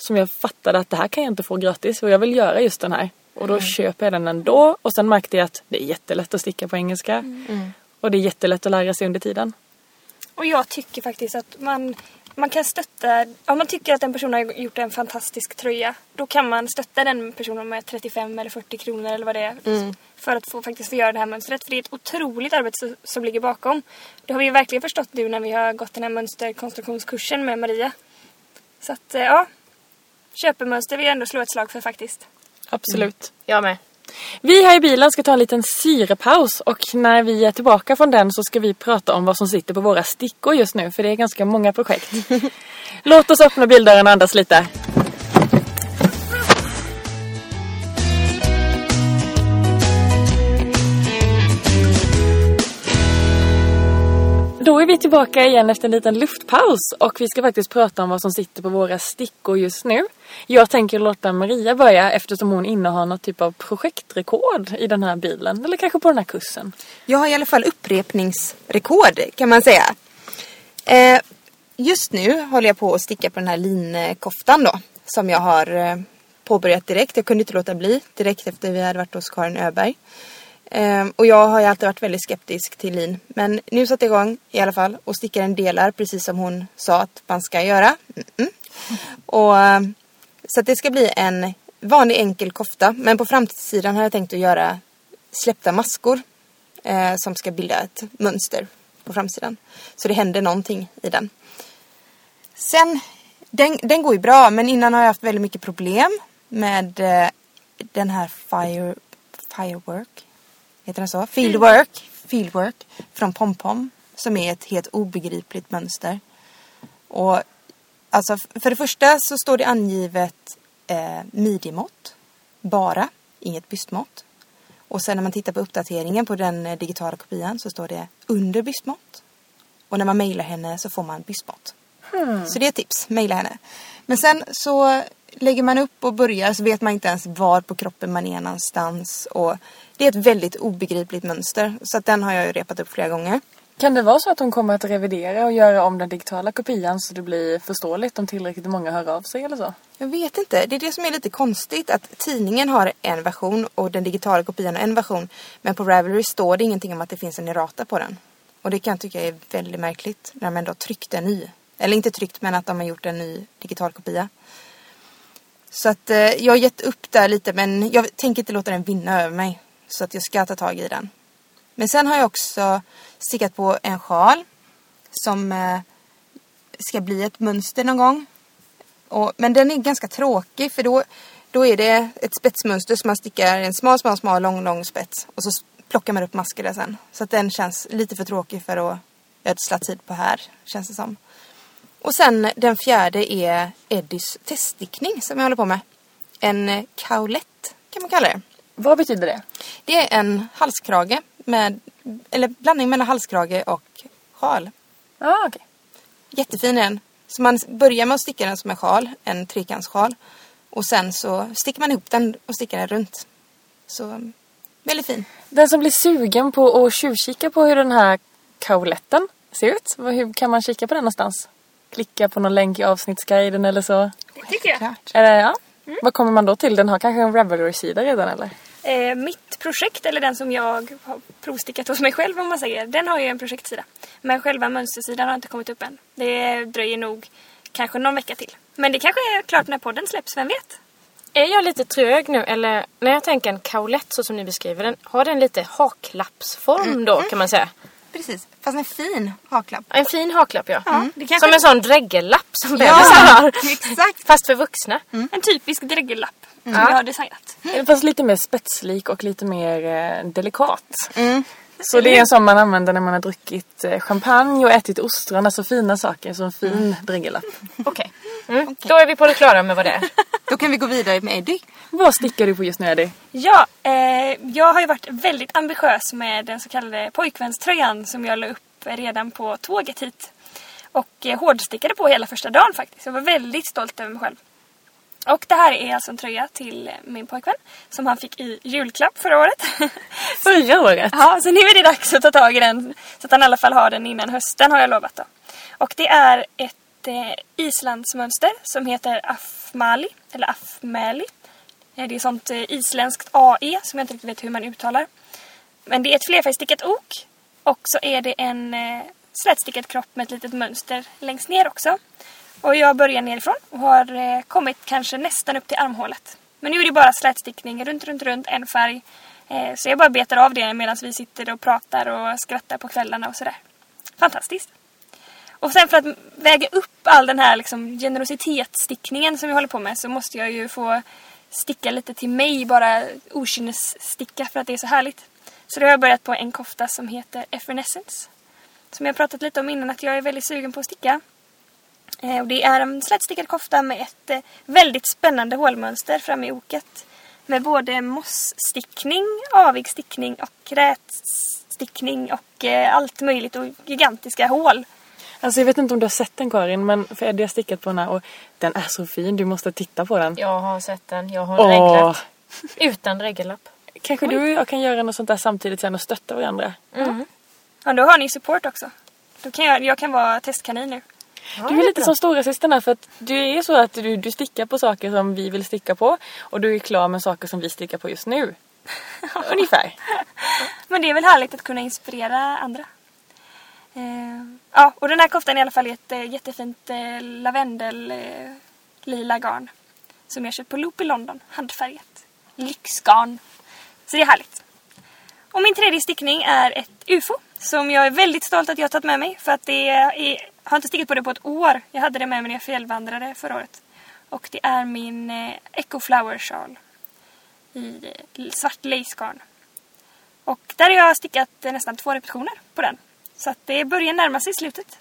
som jag fattade att det här kan jag inte få gratis och jag vill göra just den här. Och då mm. köper jag den ändå och sen märkte jag att det är jättelätt att sticka på engelska. Mm. Och det är jättelätt att lära sig under tiden. Och jag tycker faktiskt att man, man kan stötta, om man tycker att en person har gjort en fantastisk tröja, då kan man stötta den personen med 35 eller 40 kronor eller vad det är. Mm. För att få, faktiskt få göra det här mönstret. För det är ett otroligt arbete som ligger bakom. Det har vi ju verkligen förstått nu när vi har gått den här mönsterkonstruktionskursen med Maria. Så att, eh, ja. Köpemönster vill jag ändå slå ett slag för faktiskt. Absolut. Mm. Jag med. Vi här i bilen ska ta en liten syrepaus och när vi är tillbaka från den så ska vi prata om vad som sitter på våra stickor just nu för det är ganska många projekt. Låt oss öppna bildörren och andas lite. Vi tillbaka igen efter en liten luftpaus och vi ska faktiskt prata om vad som sitter på våra stickor just nu. Jag tänker låta Maria börja eftersom hon innehar något typ av projektrekord i den här bilen eller kanske på den här kursen. Jag har i alla fall upprepningsrekord kan man säga. Eh, just nu håller jag på att sticka på den här linkoftan då som jag har eh, påbörjat direkt. Jag kunde inte låta bli direkt efter vi hade varit hos Karin Öberg. Ehm, och jag har ju alltid varit väldigt skeptisk till lin. Men nu satte jag igång i alla fall och stickaren delar precis som hon sa att man ska göra. Mm -mm. Och, ehm, så att det ska bli en vanlig enkel kofta. Men på framsidan har jag tänkt att göra släppta maskor. eh, som ska bilda ett mönster på framsidan. Så det händer någonting i den. Sen, den, den går ju bra men innan har jag haft väldigt mycket problem med eh, den här fire, firework heter den så? Fieldwork, fieldwork från Pompom. Som är ett helt obegripligt mönster. Och alltså för det första så står det angivet eh, midjemått. Bara, inget bystmått. Och sen när man tittar på uppdateringen på den eh, digitala kopian så står det under bystmått. Och när man mejlar henne så får man bystmått. Hmm. Så det är ett tips, mejla henne. Men sen så lägger man upp och börjar så vet man inte ens var på kroppen man är någonstans. Och det är ett väldigt obegripligt mönster. Så att den har jag ju repat upp flera gånger. Kan det vara så att hon kommer att revidera och göra om den digitala kopian så det blir förståeligt om tillräckligt många hör av sig eller så? Jag vet inte. Det är det som är lite konstigt att tidningen har en version och den digitala kopian har en version. Men på Ravelry står det ingenting om att det finns en errata på den. Och det kan jag tycka är väldigt märkligt när de ändå tryckt en ny. Eller inte tryckt men att de har gjort en ny digital kopia. Så att eh, jag har gett upp där lite men jag tänker inte låta den vinna över mig. Så att jag ska ta tag i den. Men sen har jag också stickat på en sjal. Som eh, ska bli ett mönster någon gång. Och, men den är ganska tråkig för då, då är det ett spetsmönster som man stickar en smal, smal, smal, lång, lång spets. Och så plockar man upp masker där sen. Så att den känns lite för tråkig för att ödsla tid på här, känns det som. Och sen den fjärde är Eddies teststickning som jag håller på med. En kaulett kan man kalla det. Vad betyder det? Det är en halskrage med, eller blandning mellan halskrage och sjal. Ah, okay. Jättefin är den. Så man börjar med att sticka den som en sjal, en trekantssjal. Och sen så sticker man ihop den och stickar den runt. Så väldigt fin. Den som blir sugen på att tjuvkika på hur den här kauletten ser ut, hur kan man kika på den någonstans? Klicka på någon länk i avsnittsguiden eller så? Det tycker jag. Är ja? Mm. Vad kommer man då till? Den har kanske en Ravelry-sida redan eller? Eh, mitt projekt, eller den som jag har provstickat hos mig själv om man säger, den har ju en projektsida. Men själva mönstersidan har inte kommit upp än. Det dröjer nog kanske någon vecka till. Men det kanske är klart när podden släpps, vem vet? Är jag lite trög nu eller när jag tänker en kaulett så som ni beskriver den, har den lite haklappsform mm. då kan man säga? Precis, fast en fin haklapp. En fin haklapp ja. Mm. Kanske... Som en sån dreggellapp som bebisar ja, har. Exakt. Fast för vuxna. Mm. En typisk dreggellapp mm. som jag har designat. Mm. Fast lite mer spetslik och lite mer eh, delikat. Så det är en sån man använder när man har druckit eh, champagne och ätit ostron. Alltså fina saker. Så en fin mm. Okej. Okay. Mm. Okay. Då är vi på det klara med vad det är. Då kan vi gå vidare med Eddie. Vad stickar du på just nu Eddie? Ja, eh, jag har ju varit väldigt ambitiös med den så kallade pojkvänströjan som jag la upp redan på tåget hit. Och eh, hårdstickade på hela första dagen faktiskt. Jag var väldigt stolt över mig själv. Och det här är alltså en tröja till min pojkvän som han fick i julklapp förra året. Förra året? Ja, så nu är det dags att ta tag i den så att han i alla fall har den innan hösten har jag lovat då. Och det är ett eh, islandsmönster som heter Afmali, eller Afmali. Eh, det är sånt eh, isländskt AE som jag inte riktigt vet hur man uttalar. Men det är ett flerfärgstickat ok och så är det en eh, slätstickad kropp med ett litet mönster längst ner också. Och jag börjar nerifrån och har eh, kommit kanske nästan upp till armhålet. Men nu är det bara slätstickning runt, runt, runt en färg. Eh, så jag bara betar av det medan vi sitter och pratar och skrattar på kvällarna och sådär. Fantastiskt! Och sen för att väga upp all den här liksom, generositetsstickningen som vi håller på med så måste jag ju få sticka lite till mig, bara okynnessticka för att det är så härligt. Så då har jag börjat på en kofta som heter Effernescence. Som jag pratat lite om innan att jag är väldigt sugen på att sticka. Eh, och det är en slätstickad kofta med ett eh, väldigt spännande hålmönster framme i oket. Med både mossstickning, avig stickning och stickning och eh, allt möjligt och gigantiska hål. Alltså jag vet inte om du har sett den Karin men för Eddie har stickat på den här och den är så fin. Du måste titta på den. Jag har sett den. Jag har reglat. Utan regellapp. Kanske du och jag kan göra något sånt där samtidigt sen och stötta varandra. Ja, då har ni support också. Då kan jag, jag kan vara testkanin nu. Du är lite som stora systern här för att du är så att du, du stickar på saker som vi vill sticka på och du är klar med saker som vi stickar på just nu. Ungefär. Men det är väl härligt att kunna inspirera andra. Eh, ja, och den här koftan är i alla fall ett eh, jättefint eh, lavendel eh, lila garn. Som jag köpt på Loop i London, handfärgat. Lyxgarn. Så det är härligt. Och min tredje stickning är ett UFO. Som jag är väldigt stolt att jag har tagit med mig. För att det är, har inte stickat på det på ett år. Jag hade det med mig när jag fjällvandrade förra året. Och det är min eh, Echo Flower Shawl. I eh, svart lacegarn. Och där har jag stickat eh, nästan två repetitioner på den. Så att det börjar närma sig slutet.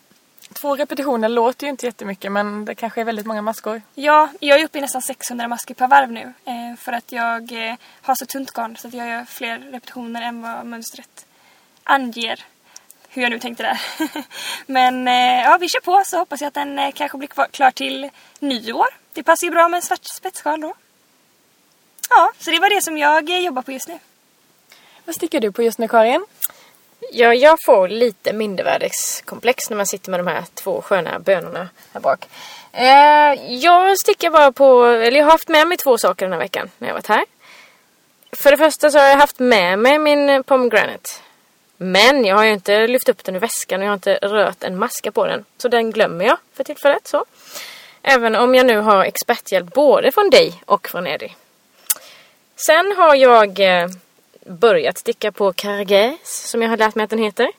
Två repetitioner låter ju inte jättemycket men det kanske är väldigt många maskor. Ja, jag är uppe i nästan 600 masker per varv nu. För att jag har så tunt garn så att jag gör fler repetitioner än vad mönstret anger. Hur jag nu tänkte där. Men eh, ja, vi kör på så hoppas jag att den eh, kanske blir klar till nyår. Det passar ju bra med svart spetssjal då. Ja, så det var det som jag eh, jobbar på just nu. Vad stickar du på just nu Karin? Ja, jag får lite mindervärdeskomplex när man sitter med de här två sköna bönorna här bak. Eh, jag stickar bara på, eller jag har haft med mig två saker den här veckan när jag varit här. För det första så har jag haft med mig min pomegranate. Men jag har ju inte lyft upp den ur väskan och jag har inte rört en maska på den. Så den glömmer jag för tillfället. så. Även om jag nu har experthjälp både från dig och från Eddie. Sen har jag eh, börjat sticka på Cargés som jag har lärt mig att den heter.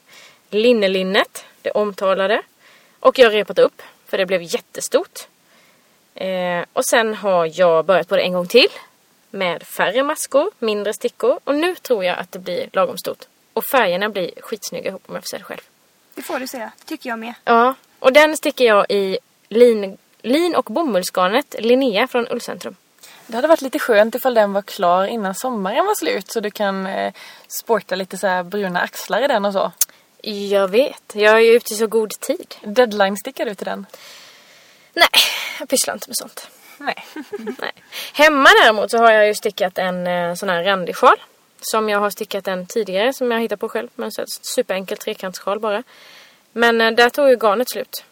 Linnelinnet, det omtalade. Och jag har repat upp för det blev jättestort. Eh, och sen har jag börjat på det en gång till. Med färre maskor, mindre stickor. Och nu tror jag att det blir lagom stort. Och färgerna blir skitsnygga ihop om jag får säga det själv. Det får du säga, tycker jag med. Ja, och den sticker jag i lin, lin och bomullsgarnet Linnea från Ullcentrum. Det hade varit lite skönt ifall den var klar innan sommaren var slut så du kan eh, sporta lite så här bruna axlar i den och så. Jag vet, jag är ju ute i så god tid. Deadline stickar du till den? Nej, jag pysslar inte med sånt. Nej. Nej. Hemma däremot så har jag ju stickat en eh, sån här randig sjal. Som jag har stickat en tidigare som jag hittat på själv. Men så ett superenkelt trekantssjal bara. Men eh, där tog ju garnet slut.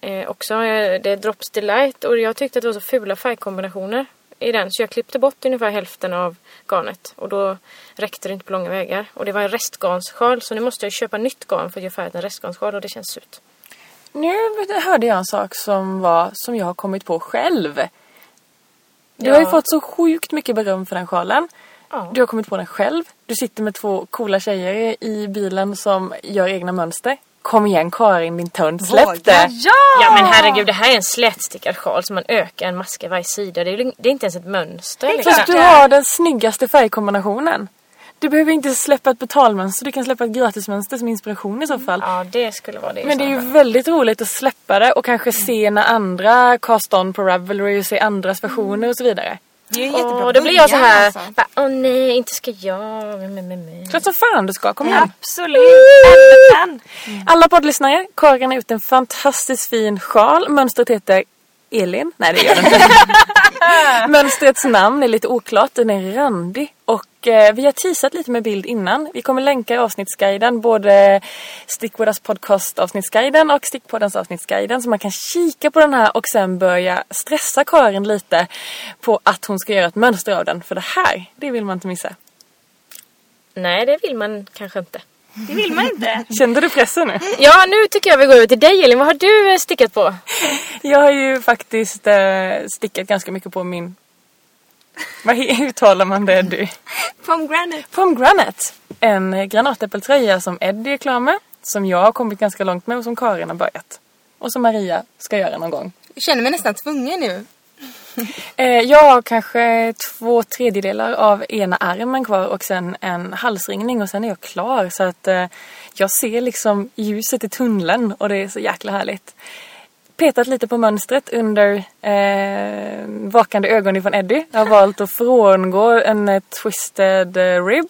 Eh, också, det är Drops Delight och jag tyckte att det var så fula färgkombinationer i den. Så jag klippte bort ungefär hälften av garnet. Och då räckte det inte på långa vägar. Och det var en restgarnssjal så nu måste jag köpa nytt garn för att göra färdigt en restgarnssjal och det känns surt. Nu hörde jag en sak som var som jag har kommit på själv. Du Ja. har ju fått så sjukt mycket beröm för den sjalen. Ja. Du har kommit på den själv. Du sitter med två coola tjejer i bilen som gör egna mönster. Kom igen Karin, din törn släppte. Ja! Ja men herregud, det här är en slätstickad sjal som man ökar en maska varje sida. Det är, det är inte ens ett mönster. liksom. Fast du har den snyggaste färgkombinationen. Du behöver inte släppa ett betalmönster, du kan släppa ett gratismönster som inspiration i så fall. Ja, det skulle vara det. Men det är ju väldigt roligt att släppa det och kanske se när andra cast on på Ravelry och se andras versioner och så vidare. Det är jättebra Åh, då blir jag så här, alltså. åh nej, inte ska jag. Klart som fan du ska, kom igen. Absolut! Även den. Alla poddlyssnare, Karin har gjort en fantastiskt fin sjal. Mönstret heter Elin. Nej det gör det inte. Mönstrets namn är lite oklart. Den är randig. Och eh, vi har teasat lite med bild innan. Vi kommer länka i avsnittsguiden. Både Stickboardas podcast avsnittsguiden och Stickpoddens avsnittsguiden. Så man kan kika på den här och sen börja stressa Karin lite på att hon ska göra ett mönster av den. För det här, det vill man inte missa. Nej, det vill man kanske inte. Det vill man inte. Kände du pressen nu? Ja, nu tycker jag vi går över till dig Elin. Vad har du eh, stickat på? Jag har ju faktiskt eh, stickat ganska mycket på min... Vad uttalar man det du? Pomegranate. Pomegranate. En granatäppeltröja som Eddie är klar med. Som jag har kommit ganska långt med och som Karin har börjat. Och som Maria ska göra någon gång. Jag känner mig nästan tvungen nu. Eh, jag har kanske två tredjedelar av ena armen kvar och sen en halsringning och sen är jag klar. Så att eh, jag ser liksom ljuset i tunneln och det är så jäkla härligt. Petat lite på mönstret under eh, vakande ögon ifrån Eddie. Jag har valt att frångå en eh, twisted eh, rib.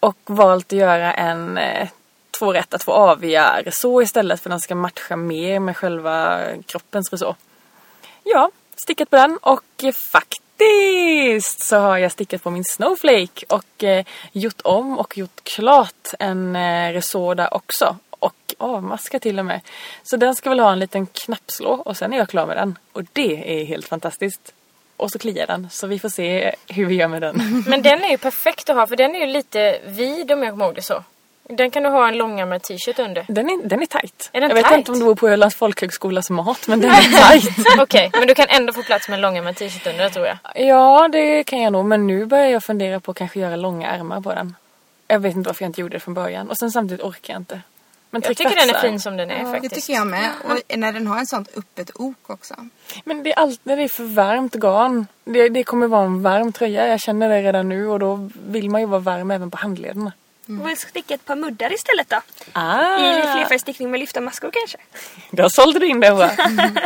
och valt att göra en eh, två rätta, två aviga reså istället för den ska matcha mer med själva kroppens reså. Ja, stickat på den och eh, faktiskt så har jag stickat på min Snowflake och eh, gjort om och gjort klart en eh, reså där också. Och avmaskat till och med. Så den ska väl ha en liten knappslå och sen är jag klar med den. Och det är helt fantastiskt. Och så kliar den. Så vi får se hur vi gör med den. Men den är ju perfekt att ha för den är ju lite vid om jag kommer ihåg det så. Den kan du ha en långärmad t-shirt under. Den är, den är tight. Är den jag vet tight? inte om det beror på Ölands folkhögskolas mat men den är tight. Okej, men du kan ändå få plats med en långärmad t-shirt under tror jag. ja det kan jag nog men nu börjar jag fundera på att kanske göra långa ärmar på den. Jag vet inte varför jag inte gjorde det från början och sen samtidigt orkar jag inte. Men Jag tycker den är fin som den är Ja, det faktiskt. tycker jag med. Och när den har en sånt öppet ok också. Men det är alltid när det är för varmt garn. Det, det kommer vara en varm tröja. Jag känner det redan nu och då vill man ju vara varm även på handlederna. Mm. Och sticka ett par muddar istället då. Ah, I flerfärgstickning med lyfta maskor kanske. då sålde du in det va?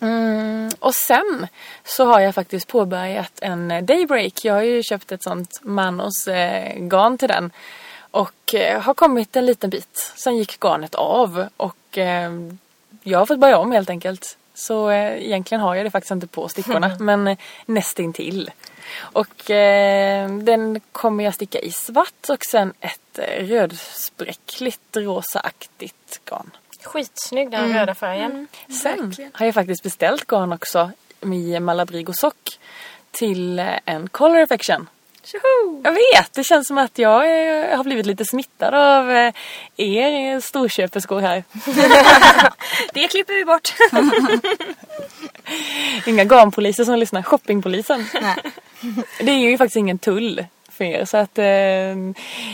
Mm, och sen så har jag faktiskt påbörjat en daybreak. Jag har ju köpt ett sånt Manos eh, garn till den. Och eh, har kommit en liten bit. Sen gick garnet av och eh, jag har fått börja om helt enkelt. Så eh, egentligen har jag det faktiskt inte på stickorna men eh, nästintill. Och eh, den kommer jag sticka i svart och sen ett eh, rödspräckligt rosaaktigt garn. Skitsnygg den röda färgen. Sen har jag faktiskt beställt garn också i Malabrigo sock till eh, en color affection. Tjoho! Jag vet, det känns som att jag eh, har blivit lite smittad av eh, er storköperskor här. Det klipper vi bort. Inga garnpoliser som lyssnar, shoppingpolisen. Nej. Det är ju faktiskt ingen tull för er så att eh,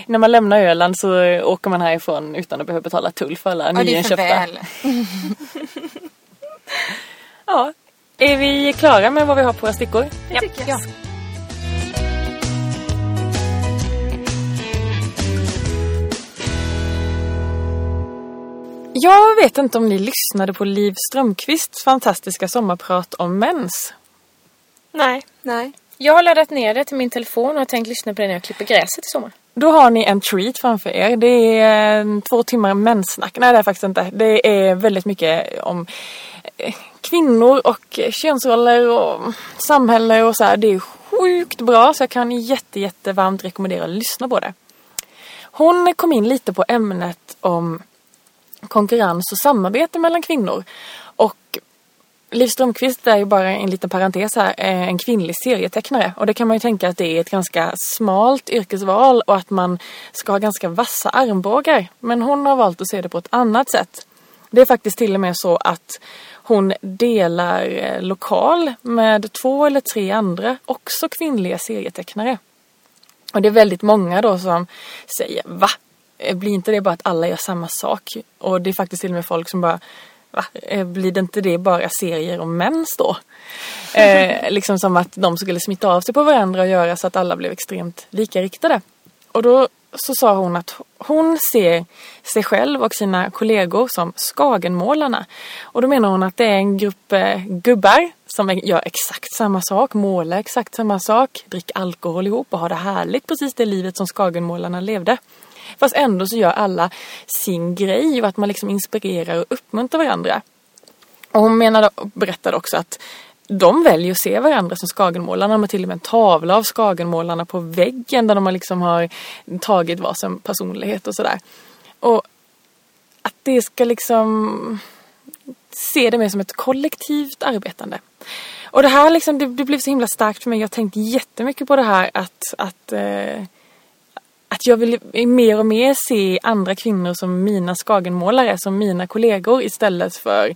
när man lämnar Öland så åker man härifrån utan att behöva betala tull för alla Ja, det är för nyinköpta. väl. Ja, är vi klara med vad vi har på våra stickor? Det tycker jag. Jag vet inte om ni lyssnade på Liv Strömquists fantastiska sommarprat om mens. Nej. Nej. Jag har laddat ner det till min telefon och tänkt lyssna på det när jag klipper gräset i sommar. Då har ni en treat framför er. Det är eh, två timmar menssnack. Nej det är faktiskt inte. Det är väldigt mycket om eh, kvinnor och könsroller och samhälle och så här. Det är sjukt bra så jag kan jätte, jätte varmt rekommendera att lyssna på det. Hon kom in lite på ämnet om konkurrens och samarbete mellan kvinnor. Och Liv Strömquist är ju bara en liten parentes här, eh, en kvinnlig serietecknare. Och det kan man ju tänka att det är ett ganska smalt yrkesval och att man ska ha ganska vassa armbågar. Men hon har valt att se det på ett annat sätt. Det är faktiskt till och med så att hon delar eh, lokal med två eller tre andra, också kvinnliga serietecknare. Och det är väldigt många då som säger va? Eh, Blir inte det bara att alla gör samma sak? Och det är faktiskt till och med folk som bara Va? Eh, Blir det inte det bara serier om mens då? Eh, liksom som att de skulle smitta av sig på varandra och göra så att alla blev extremt likariktade. Och då så sa hon att hon ser sig själv och sina kollegor som Skagenmålarna. Och då menar hon att det är en grupp eh, gubbar som gör exakt samma sak, målar exakt samma sak, dricker alkohol ihop och har det härligt precis det livet som Skagenmålarna levde. Fast ändå så gör alla sin grej och att man liksom inspirerar och uppmuntrar varandra. Och hon menade, berättade också att de väljer att se varandra som Skagenmålarna. De har till och med en tavla av Skagenmålarna på väggen där de har liksom har tagit varsin personlighet och sådär. Och att det ska liksom se det mer som ett kollektivt arbetande. Och det här liksom, det, det blev så himla starkt för mig. Jag har tänkt jättemycket på det här att, att eh, att jag vill mer och mer se andra kvinnor som mina skagenmålare, som mina kollegor istället för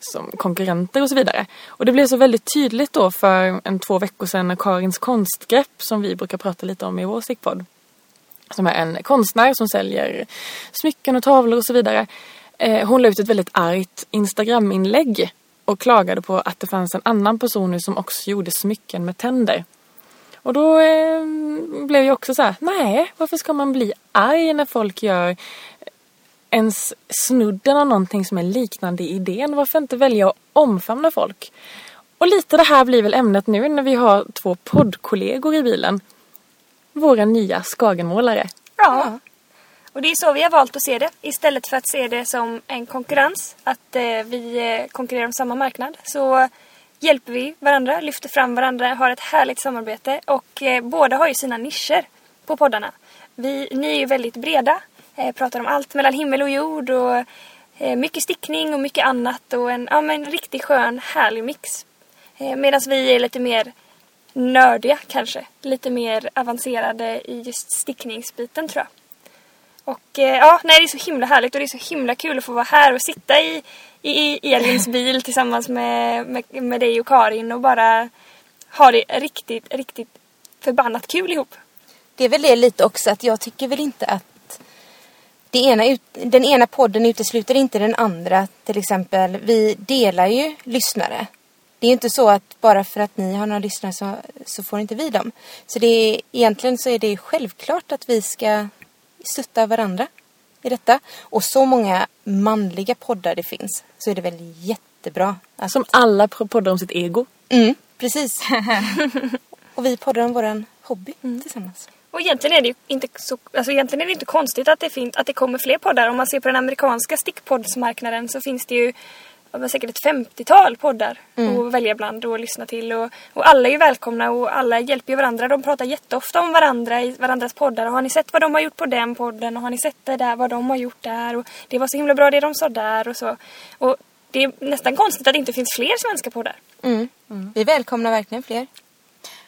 som konkurrenter och så vidare. Och det blev så väldigt tydligt då för en två veckor sedan när Karins konstgrepp som vi brukar prata lite om i vår stickpodd. Som är en konstnär som säljer smycken och tavlor och så vidare. Eh, hon la ut ett väldigt argt Instagram-inlägg och klagade på att det fanns en annan person nu som också gjorde smycken med tänder. Och då eh, blev jag också så här, nej, varför ska man bli arg när folk gör ens snudden av någonting som är liknande idén? Varför inte välja att omfamna folk? Och lite det här blir väl ämnet nu när vi har två poddkollegor i bilen. våra nya Skagenmålare. Ja. Och det är så vi har valt att se det. Istället för att se det som en konkurrens, att eh, vi eh, konkurrerar om samma marknad, så hjälper vi varandra, lyfter fram varandra, har ett härligt samarbete och eh, båda har ju sina nischer på poddarna. Vi, ni är ju väldigt breda, eh, pratar om allt mellan himmel och jord och eh, mycket stickning och mycket annat och en ja, men, riktigt skön, härlig mix. Eh, Medan vi är lite mer nördiga kanske, lite mer avancerade i just stickningsbiten tror jag. Och eh, ja, nej det är så himla härligt och det är så himla kul att få vara här och sitta i, i, Elins bil tillsammans med, med, med dig och Karin och bara ha det riktigt, riktigt förbannat kul ihop. Det är väl det lite också att jag tycker väl inte att det ena ut, den ena podden utesluter inte den andra. Till exempel, vi delar ju lyssnare. Det är inte så att bara för att ni har några lyssnare så, så får inte vi dem. Så det är, egentligen så är det självklart att vi ska stötta varandra i detta. Och så många manliga poddar det finns så är det väl jättebra. Att, Som alla poddar om sitt ego. mm, precis. och vi poddar om våran hobby tillsammans. Och egentligen är det ju inte så, alltså egentligen är det inte konstigt att det, finns, att det kommer fler poddar. Om man ser på den amerikanska stickpoddsmarknaden så finns det ju ja, säkert ett 50-tal poddar att välja bland och lyssna till. Och, och alla är ju välkomna och alla hjälper ju varandra. De pratar jätteofta om varandra i varandras poddar. Och har ni sett vad de har gjort på den podden? Och har ni sett det där, vad de har gjort där? Och det var så himla bra det de sa där och så. Och det är nästan konstigt att det inte finns fler svenska poddar. Mm. Vi välkomnar verkligen fler.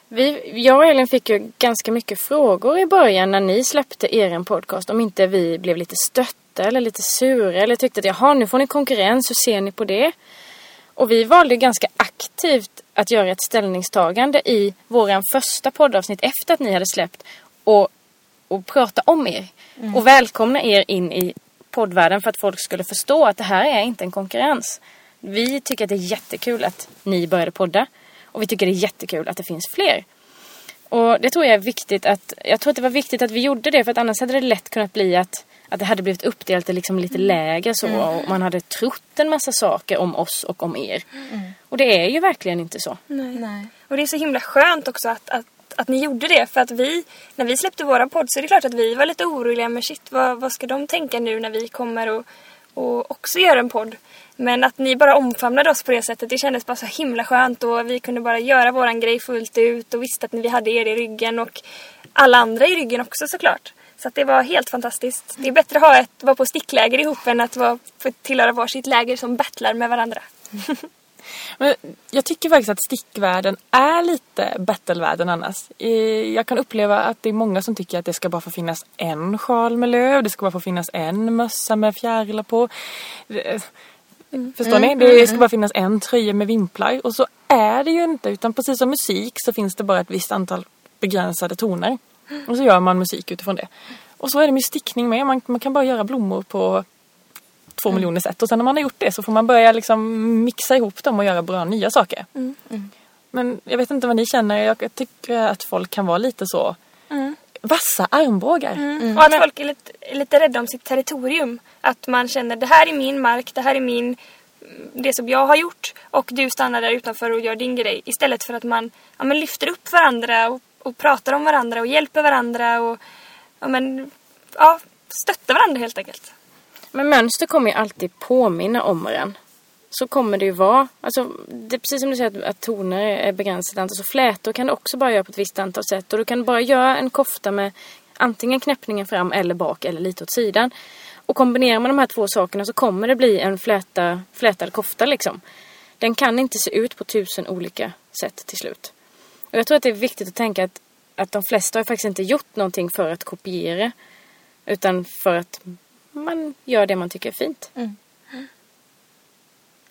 Vi, jag och Elin fick ju ganska mycket frågor i början när ni släppte er en podcast. Om inte vi blev lite stötta eller lite sura eller tyckte att jaha nu får ni konkurrens, hur ser ni på det? Och vi valde ganska aktivt att göra ett ställningstagande i våran första poddavsnitt efter att ni hade släppt och, och prata om er. Och välkomna er in i poddvärlden för att folk skulle förstå att det här är inte en konkurrens. Vi tycker att det är jättekul att ni började podda. Och vi tycker det är jättekul att det finns fler. Och det tror jag är viktigt att... Jag tror att det var viktigt att vi gjorde det för att annars hade det lätt kunnat bli att, att det hade blivit uppdelat i liksom lite lägre så. Och man hade trott en massa saker om oss och om er. Och det är ju verkligen inte så. Nej. Och det är så himla skönt också att, att, att ni gjorde det. För att vi, när vi släppte våra podd så är det klart att vi var lite oroliga. Men shit, vad, vad ska de tänka nu när vi kommer och, och också göra en podd? Men att ni bara omfamnade oss på det sättet, det kändes bara så himla skönt. Och vi kunde bara göra våran grej fullt ut och visste att vi hade er i ryggen. Och alla andra i ryggen också såklart. Så att det var helt fantastiskt. Det är bättre att ha ett, vara på stickläger ihop än att vara, få tillhöra varsitt läger som battlar med varandra. Men jag tycker faktiskt att stickvärlden är lite battlevärlden annars. Jag kan uppleva att det är många som tycker att det ska bara få finnas en sjal med löv. Det ska bara få finnas en mössa med fjärilar på. Förstår ni? Det ska bara finnas en tröja med vimplar. Och så är det ju inte. Utan precis som musik så finns det bara ett visst antal begränsade toner. Och så gör man musik utifrån det. Och så är det med stickning med. Man, man kan bara göra blommor på två miljoner sätt. Och sen när man har gjort det så får man börja liksom mixa ihop dem och göra bra nya saker. Men jag vet inte vad ni känner. Jag tycker att folk kan vara lite så vassa armbågar. Och att folk är lite, är lite rädda om sitt territorium. Att man känner det här är min mark, det här är min det som jag har gjort och du stannar där utanför och gör din grej. Istället för att man ja, men lyfter upp varandra och, och pratar om varandra och hjälper varandra och ja, men, ja, stöttar varandra helt enkelt. Men mönster kommer ju alltid påminna om varandra. Så kommer det ju vara. Alltså, det är precis som du säger att, att toner är begränsade. antal. Så flätor kan du också bara göra på ett visst antal sätt. Och du kan bara göra en kofta med antingen knäppningen fram eller bak eller lite åt sidan. Och kombinerar man de här två sakerna så kommer det bli en fläta, flätad kofta liksom. Den kan inte se ut på tusen olika sätt till slut. Och jag tror att det är viktigt att tänka att, att de flesta har faktiskt inte gjort någonting för att kopiera. Utan för att man gör det man tycker är fint.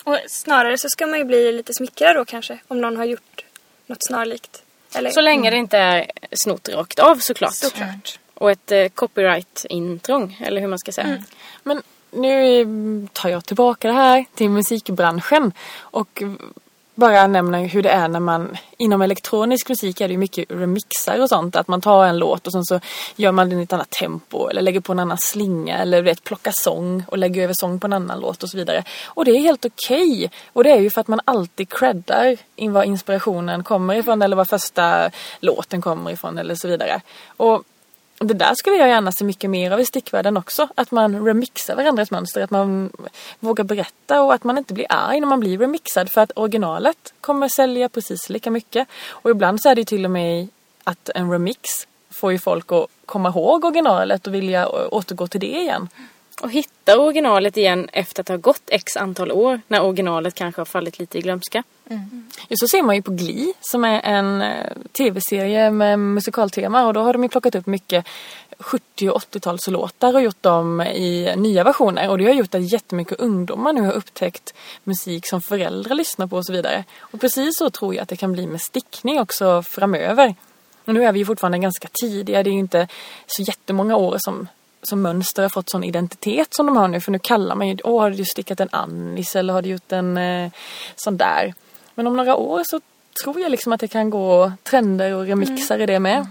Och snarare så ska man ju bli lite smickrad då kanske om någon har gjort något snarlikt. Eller, Så länge det inte är snott rakt av såklart. Såklart. Och ett eh, copyright-intrång, eller hur man ska säga. Men nu tar jag tillbaka det här till musikbranschen. Och bara nämner hur det är när man inom elektronisk musik är det ju mycket remixar och sånt. Att man tar en låt och sen så gör man den i ett annat tempo eller lägger på en annan slinga eller vet, plockar sång och lägger över sång på en annan låt och så vidare. Och det är helt okej. Okay. Och det är ju för att man alltid creddar in var inspirationen kommer ifrån eller var första låten kommer ifrån eller så vidare. Och det där skulle jag gärna se mycket mer av i stickvärlden också. Att man remixar varandras mönster, att man vågar berätta och att man inte blir arg när man blir remixad för att originalet kommer sälja precis lika mycket. Och ibland så är det ju till och med att en remix får ju folk att komma ihåg originalet och vilja återgå till det igen. Och hitta originalet igen efter att ha gått x antal år när originalet kanske har fallit lite i glömska. Mm. Just så ser man ju på Glee som är en eh, tv-serie med musikaltema och då har de ju plockat upp mycket 70 och 80-talslåtar och gjort dem i nya versioner och det har gjort att jättemycket ungdomar nu har upptäckt musik som föräldrar lyssnar på och så vidare. Och precis så tror jag att det kan bli med stickning också framöver. Och nu är vi ju fortfarande ganska tidiga, det är ju inte så jättemånga år som som mönster har fått sån identitet som de har nu. För nu kallar man ju, åh har du stickat en Annis eller har du gjort en eh, sån där. Men om några år så tror jag liksom att det kan gå trender och remixar mm. i det med.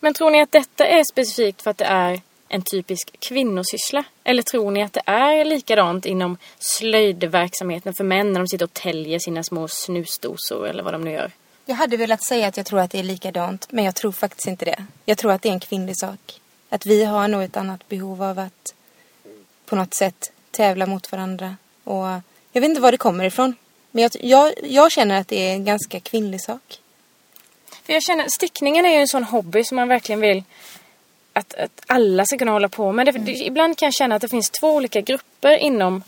Men tror ni att detta är specifikt för att det är en typisk kvinnosyssla? Eller tror ni att det är likadant inom slöjdverksamheten för män när de sitter och täljer sina små snusdosor eller vad de nu gör? Jag hade velat säga att jag tror att det är likadant, men jag tror faktiskt inte det. Jag tror att det är en kvinnlig sak. Att vi har nog ett annat behov av att på något sätt tävla mot varandra. Och jag vet inte var det kommer ifrån. Men jag, jag, jag känner att det är en ganska kvinnlig sak. För jag känner, stickningen är ju en sån hobby som man verkligen vill att, att alla ska kunna hålla på med. Det, mm. Ibland kan jag känna att det finns två olika grupper inom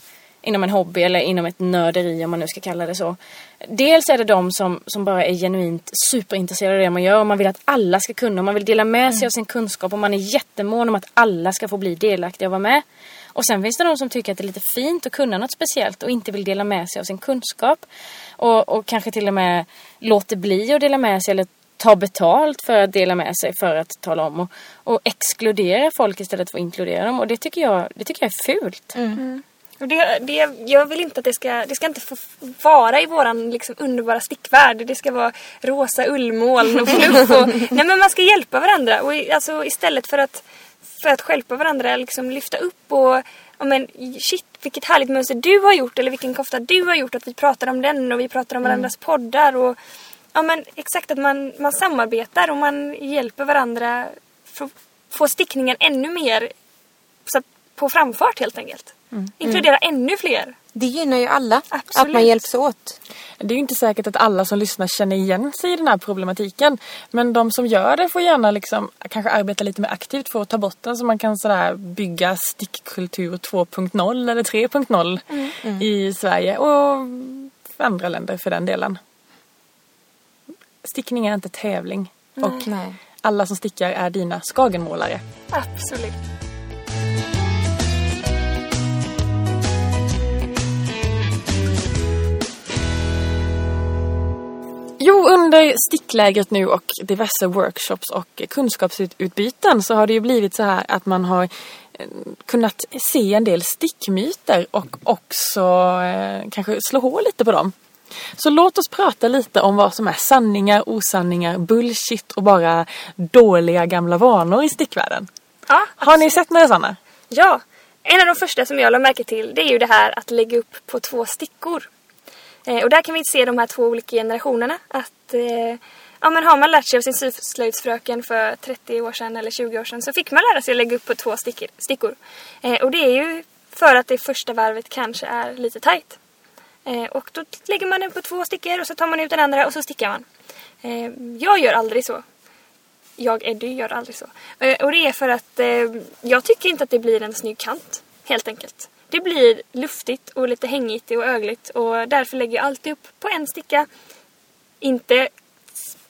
inom en hobby eller inom ett nörderi om man nu ska kalla det så. Dels är det de som, som bara är genuint superintresserade av det man gör och man vill att alla ska kunna och man vill dela med sig mm. av sin kunskap och man är jättemån om att alla ska få bli delaktiga och vara med. Och sen finns det de som tycker att det är lite fint att kunna något speciellt och inte vill dela med sig av sin kunskap. Och, och kanske till och med låter bli att dela med sig eller ta betalt för att dela med sig för att tala om och, och exkludera folk istället för att inkludera dem. Och det tycker jag, det tycker jag är fult. Mm. Mm. Det, det, jag vill inte att det ska, det ska inte få vara i våran liksom underbara stickvärld. Det ska vara rosa ullmoln och fluff. Och, nej men man ska hjälpa varandra. Och alltså, istället för att, för att hjälpa varandra liksom lyfta upp och ja, men shit vilket härligt mönster du har gjort eller vilken kofta du har gjort. Att vi pratar om den och vi pratar om mm. varandras poddar. Och, ja men exakt att man, man samarbetar och man hjälper varandra få stickningen ännu mer så på framfart helt enkelt. Mm. Inkludera mm. ännu fler. Det gynnar ju alla. Absolut. Att man hjälps åt. Det är ju inte säkert att alla som lyssnar känner igen sig i den här problematiken. Men de som gör det får gärna liksom kanske arbeta lite mer aktivt för att ta bort den så man kan sådär bygga stickkultur 2.0 eller 3.0 mm. mm. i Sverige och andra länder för den delen. Stickning är inte tävling. Nej. Och Nej. alla som stickar är dina skagenmålare. Absolut. Jo, under sticklägret nu och diverse workshops och kunskapsutbyten så har det ju blivit så här att man har eh, kunnat se en del stickmyter och också eh, kanske slå hål lite på dem. Så låt oss prata lite om vad som är sanningar, osanningar, bullshit och bara dåliga gamla vanor i stickvärlden. Ja, har ni sett några sådana? Ja, en av de första som jag lade märke till det är ju det här att lägga upp på två stickor. Eh, och där kan vi se de här två olika generationerna. Att eh, ja, men har man lärt sig av sin syslöjdsfröken för 30 år sedan eller 20 år sedan så fick man lära sig att lägga upp på två stickor. stickor. Eh, och det är ju för att det första varvet kanske är lite tajt. Eh, och då lägger man den på två stickor och så tar man ut den andra och så stickar man. Eh, jag gör aldrig så. Jag, Eddie, gör aldrig så. Eh, och det är för att eh, jag tycker inte att det blir en snygg kant. Helt enkelt. Det blir luftigt och lite hängigt och ögligt och därför lägger jag alltid upp på en sticka. Inte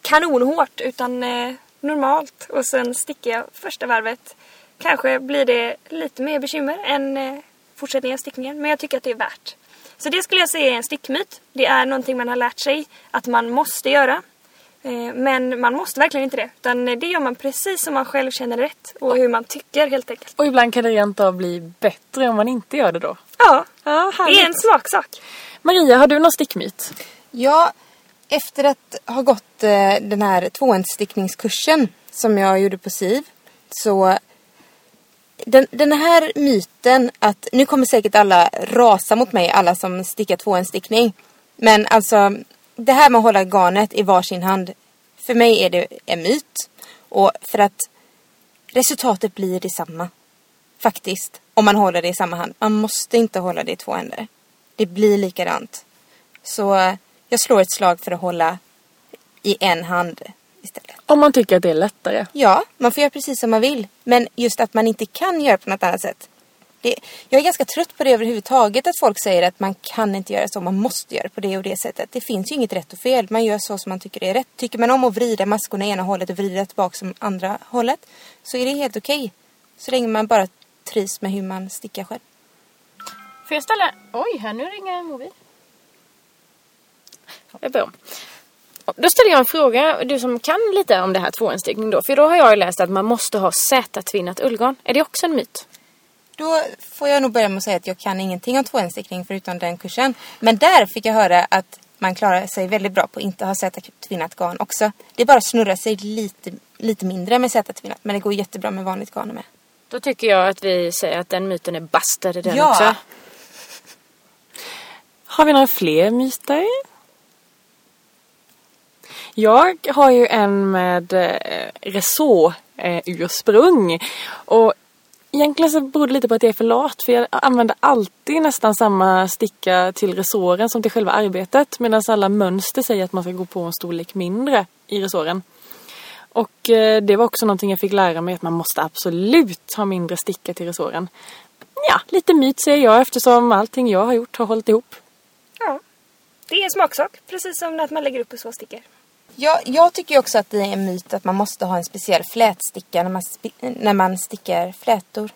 kanonhårt utan eh, normalt och sen stickar jag första varvet. Kanske blir det lite mer bekymmer än eh, fortsättningen av stickningen men jag tycker att det är värt. Så det skulle jag säga är en stickmyt. Det är någonting man har lärt sig att man måste göra. Eh, men man måste verkligen inte det. Utan det gör man precis som man själv känner rätt. Och hur man tycker helt enkelt. Och ibland kan det rent av bli bättre om man inte gör det då. Ja, ja det är en smaksak. Maria, har du någon stickmyt? Ja, efter att ha gått eh, den här tvåhandsstickningskursen som jag gjorde på SIV så den, den här myten att nu kommer säkert alla rasa mot mig, alla som stickar tvåhandsstickning. Men alltså det här med att hålla garnet i varsin hand för mig är det en myt. Och för att resultatet blir detsamma. Faktiskt. Om man håller det i samma hand. Man måste inte hålla det i två händer. Det blir likadant. Så eh, jag slår ett slag för att hålla i en hand istället. Om man tycker att det är lättare. Ja, man får göra precis som man vill. Men just att man inte kan göra på något annat sätt. Det, jag är ganska trött på det överhuvudtaget att folk säger att man kan inte göra så, man måste göra på det och det sättet. Det finns ju inget rätt och fel, man gör så som man tycker är rätt. Tycker man om att vrida maskorna i ena hållet och vrida tillbaka som andra hållet så är det helt okej. Okay. Så länge man bara trivs med hur man stickar själv. Får jag ställa... Oj, här nu ringer en mobil. Jag är om. Då ställer jag en fråga, du som kan lite om det här tvåhandsstickning då. För då har jag läst att man måste ha Z-tvinnat ullgarn. Är det också en myt? Då får jag nog börja med att säga att jag kan ingenting om tvåhandsstickning förutom den kursen. Men där fick jag höra att man klarar sig väldigt bra på att inte ha Z-tvinnat garn också. Det är bara att snurra sig lite, lite mindre med Z-tvinnat. Men det går jättebra med vanligt garn med. Då tycker jag att vi säger att den myten är bastad den Ja. också. Har vi några fler myter? Jag har ju en med eh, reså-ursprung. och egentligen så beror det lite på att jag är för lat. För jag använder alltid nästan samma sticka till resåren som till själva arbetet. Medan alla mönster säger att man ska gå på en storlek mindre i resåren. Och eh, det var också någonting jag fick lära mig att man måste absolut ha mindre sticka till resåren. Ja, lite myt säger jag eftersom allting jag har gjort har hållit ihop. Ja. Det är en smaksak, precis som att man lägger upp och så stickor. Jag, jag tycker också att det är en myt att man måste ha en speciell flätsticka när man, när man stickar flätor.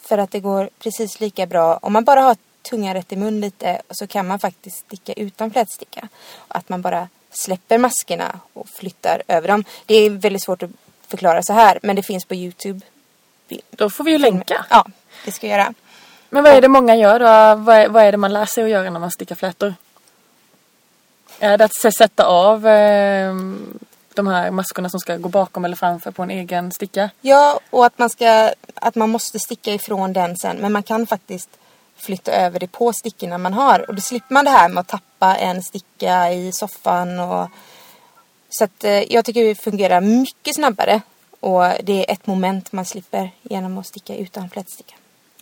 För att det går precis lika bra. Om man bara har tungan rätt i mun lite så kan man faktiskt sticka utan flätsticka. Att man bara släpper maskerna och flyttar över dem. Det är väldigt svårt att förklara så här men det finns på Youtube. Då får vi ju länka. Ja, det ska jag göra. Men vad är det många gör då? Vad är, vad är det man lär sig att göra när man stickar flätor? Är det att sätta av eh, de här maskorna som ska gå bakom eller framför på en egen sticka? Ja, och att man, ska, att man måste sticka ifrån den sen. Men man kan faktiskt flytta över det på stickorna man har. Och då slipper man det här med att tappa en sticka i soffan. Och... Så att, eh, jag tycker det fungerar mycket snabbare. Och det är ett moment man slipper genom att sticka utan flätsticka.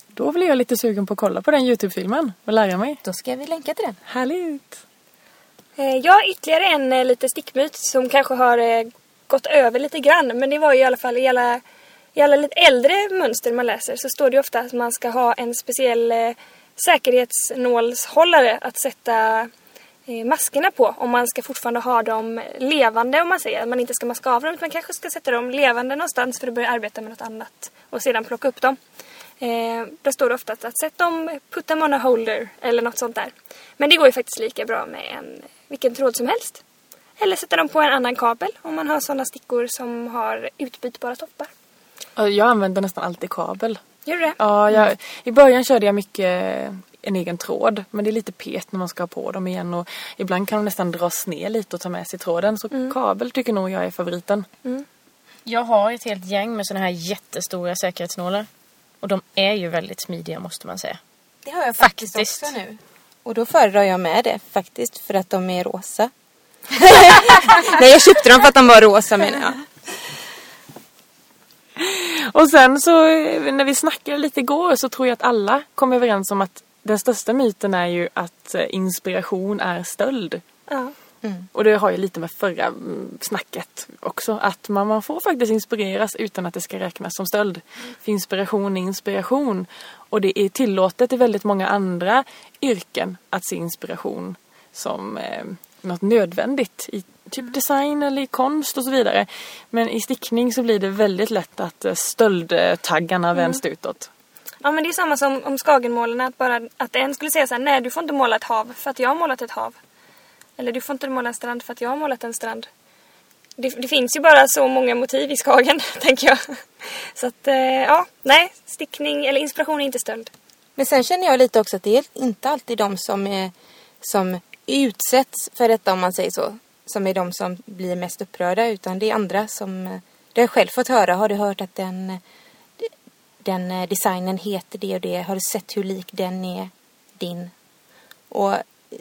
Då blir jag lite sugen på att kolla på den Youtube-filmen och lära mig. Då ska vi länka till den. Härligt! Ja, Jag har ytterligare en liten lite stickmyt som kanske har eh, gått över lite grann. Men det var ju i alla fall i alla, i alla lite äldre mönster man läser så står det ju ofta att man ska ha en speciell säkerhetsnålshållare att sätta maskerna på. Om man ska fortfarande ha dem levande om man säger. Att man inte ska maska av dem utan man kanske ska sätta dem levande någonstans för att börja arbeta med något annat. Och sedan plocka upp dem. Eh, där står det ofta att, att sätta dem, put them on a holder eller något sånt där. Men det går ju faktiskt lika bra med en, vilken tråd som helst. Eller sätta dem på en annan kabel om man har sådana stickor som har utbytbara toppar. Ja, Jag använder nästan alltid kabel. Gör du det? Ja, jag, I början körde jag mycket en egen tråd. Men det är lite pet när man ska ha på dem igen. Och ibland kan de nästan dras ner lite och ta med sig tråden. Så kabel tycker nog jag är favoriten. Jag har ett helt gäng med såna här jättestora säkerhetsnålar. Och de är ju väldigt smidiga måste man säga. Det har jag faktiskt, Faktiskt. också nu. Och då föredrar jag med det faktiskt för att de är rosa. Nej, jag köpte dem för att de var rosa men ja. Och sen så när vi snackade lite igår så tror jag att alla kom överens om att den största myten är ju att eh, inspiration är stöld. Ja. Och det har ju lite med förra mm, snacket också. Att man, man får faktiskt inspireras utan att det ska räknas som stöld. För inspiration är inspiration. Och det är tillåtet i väldigt många andra yrken att se inspiration som eh, något nödvändigt. I typ design eller i konst och så vidare. Men i stickning så blir det väldigt lätt att eh, stöldtaggarna vänds utåt. ja men det är samma som om Skagenmålarna. Att, bara, att en skulle säga så här, nej du får inte måla ett hav för att jag har målat ett hav. Eller du får inte måla en strand för att jag har målat en strand. Det, det finns ju bara så många motiv i Skagen, tänker jag. Så att, eh, ja, nej. Stickning eller inspiration är inte stöld. Men sen känner jag lite också att det är inte alltid de som, är, som utsätts för detta om man säger så. Som är de som blir mest upprörda utan det är andra som... Eh, det har jag själv fått höra. Har du hört att den, den eh, designen heter det och det? Har du sett hur lik den är din? Och,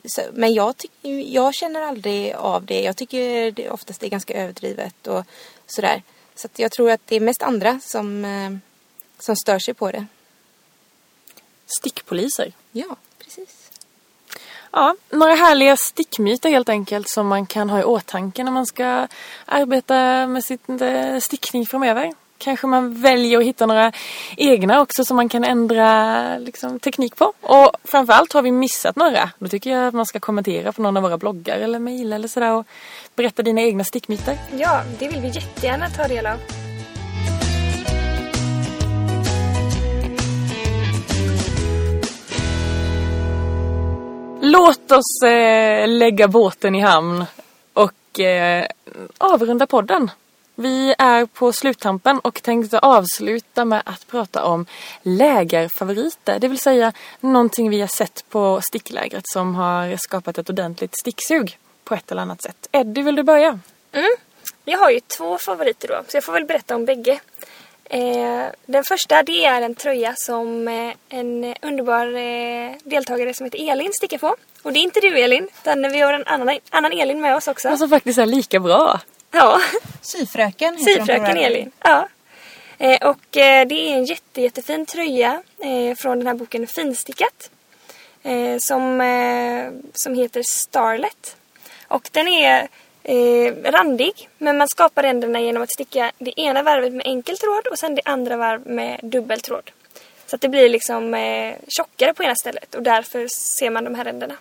så, men jag, tycker, jag känner aldrig av det. Jag tycker det oftast är ganska överdrivet och sådär. Så jag tror att det är mest andra som, eh, som stör sig på det. Stickpoliser. Ja, precis. Ja, några härliga stickmyter helt enkelt som man kan ha i åtanke när man ska arbeta med sin eh, stickning framöver. Kanske man väljer att hitta några egna också som man kan ändra liksom, teknik på. Och framförallt har vi missat några. Då tycker jag att man ska kommentera på någon av våra bloggar eller mejl eller sådär och berätta dina egna stickmyter. Ja, det vill vi jättegärna ta del av. Låt oss eh, lägga båten i hamn och eh, avrunda podden. Vi är på sluttampen och tänkte avsluta med att prata om lägerfavoriter. Det vill säga någonting vi har sett på sticklägret som har skapat ett ordentligt sticksug på ett eller annat sätt. Eddie, vill du börja? Mm. Jag har ju två favoriter då, så jag får väl berätta om bägge. Eh, den första det är en tröja som eh, en underbar eh, deltagare som heter Elin stickar på. Och det är inte du Elin, utan vi har en annan, annan Elin med oss också. Som faktiskt är lika bra. Ja, Syfröken heter syfröken. Elin. Ja. Eh, och eh, det är en jätte, jättefin tröja eh, från den här boken Finstickat. Som, som heter Starlet. Och den är randig, men man skapar ränderna genom att sticka det ena varvet med enkel tråd och sen det andra varv med dubbeltråd. Så att det blir liksom eh, tjockare på ena stället och därför ser man de här ränderna.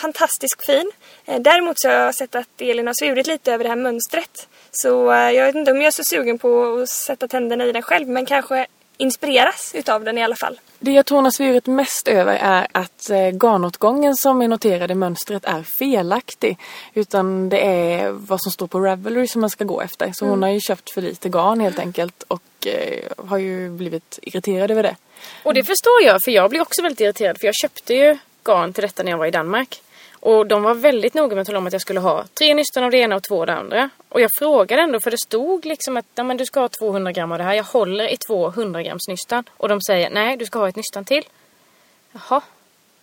Fantastiskt fin. Eh, däremot så har jag sett att Elin har svurit lite över det här mönstret. Så eh, jag vet inte om jag är så sugen på att sätta tänderna i den själv men kanske inspireras utav den i alla fall. Det jag tror hon har svurit mest över är att eh, garnåtgången som är noterad i mönstret är felaktig. Utan det är vad som står på Ravelry som man ska gå efter. Så hon har ju köpt för lite garn helt enkelt och eh, har ju blivit irriterad över det. Och det förstår jag, för jag blir också väldigt irriterad. För jag köpte ju garn till detta när jag var i Danmark. Och de var väldigt noga med att tala om att jag skulle ha tre nystan av det ena och två av det andra. Och jag frågade ändå, för det stod liksom att ja, men du ska ha 200 gram av det här. Jag håller i 200 grams nystan. Och de säger nej, du ska ha ett nystan till. Jaha,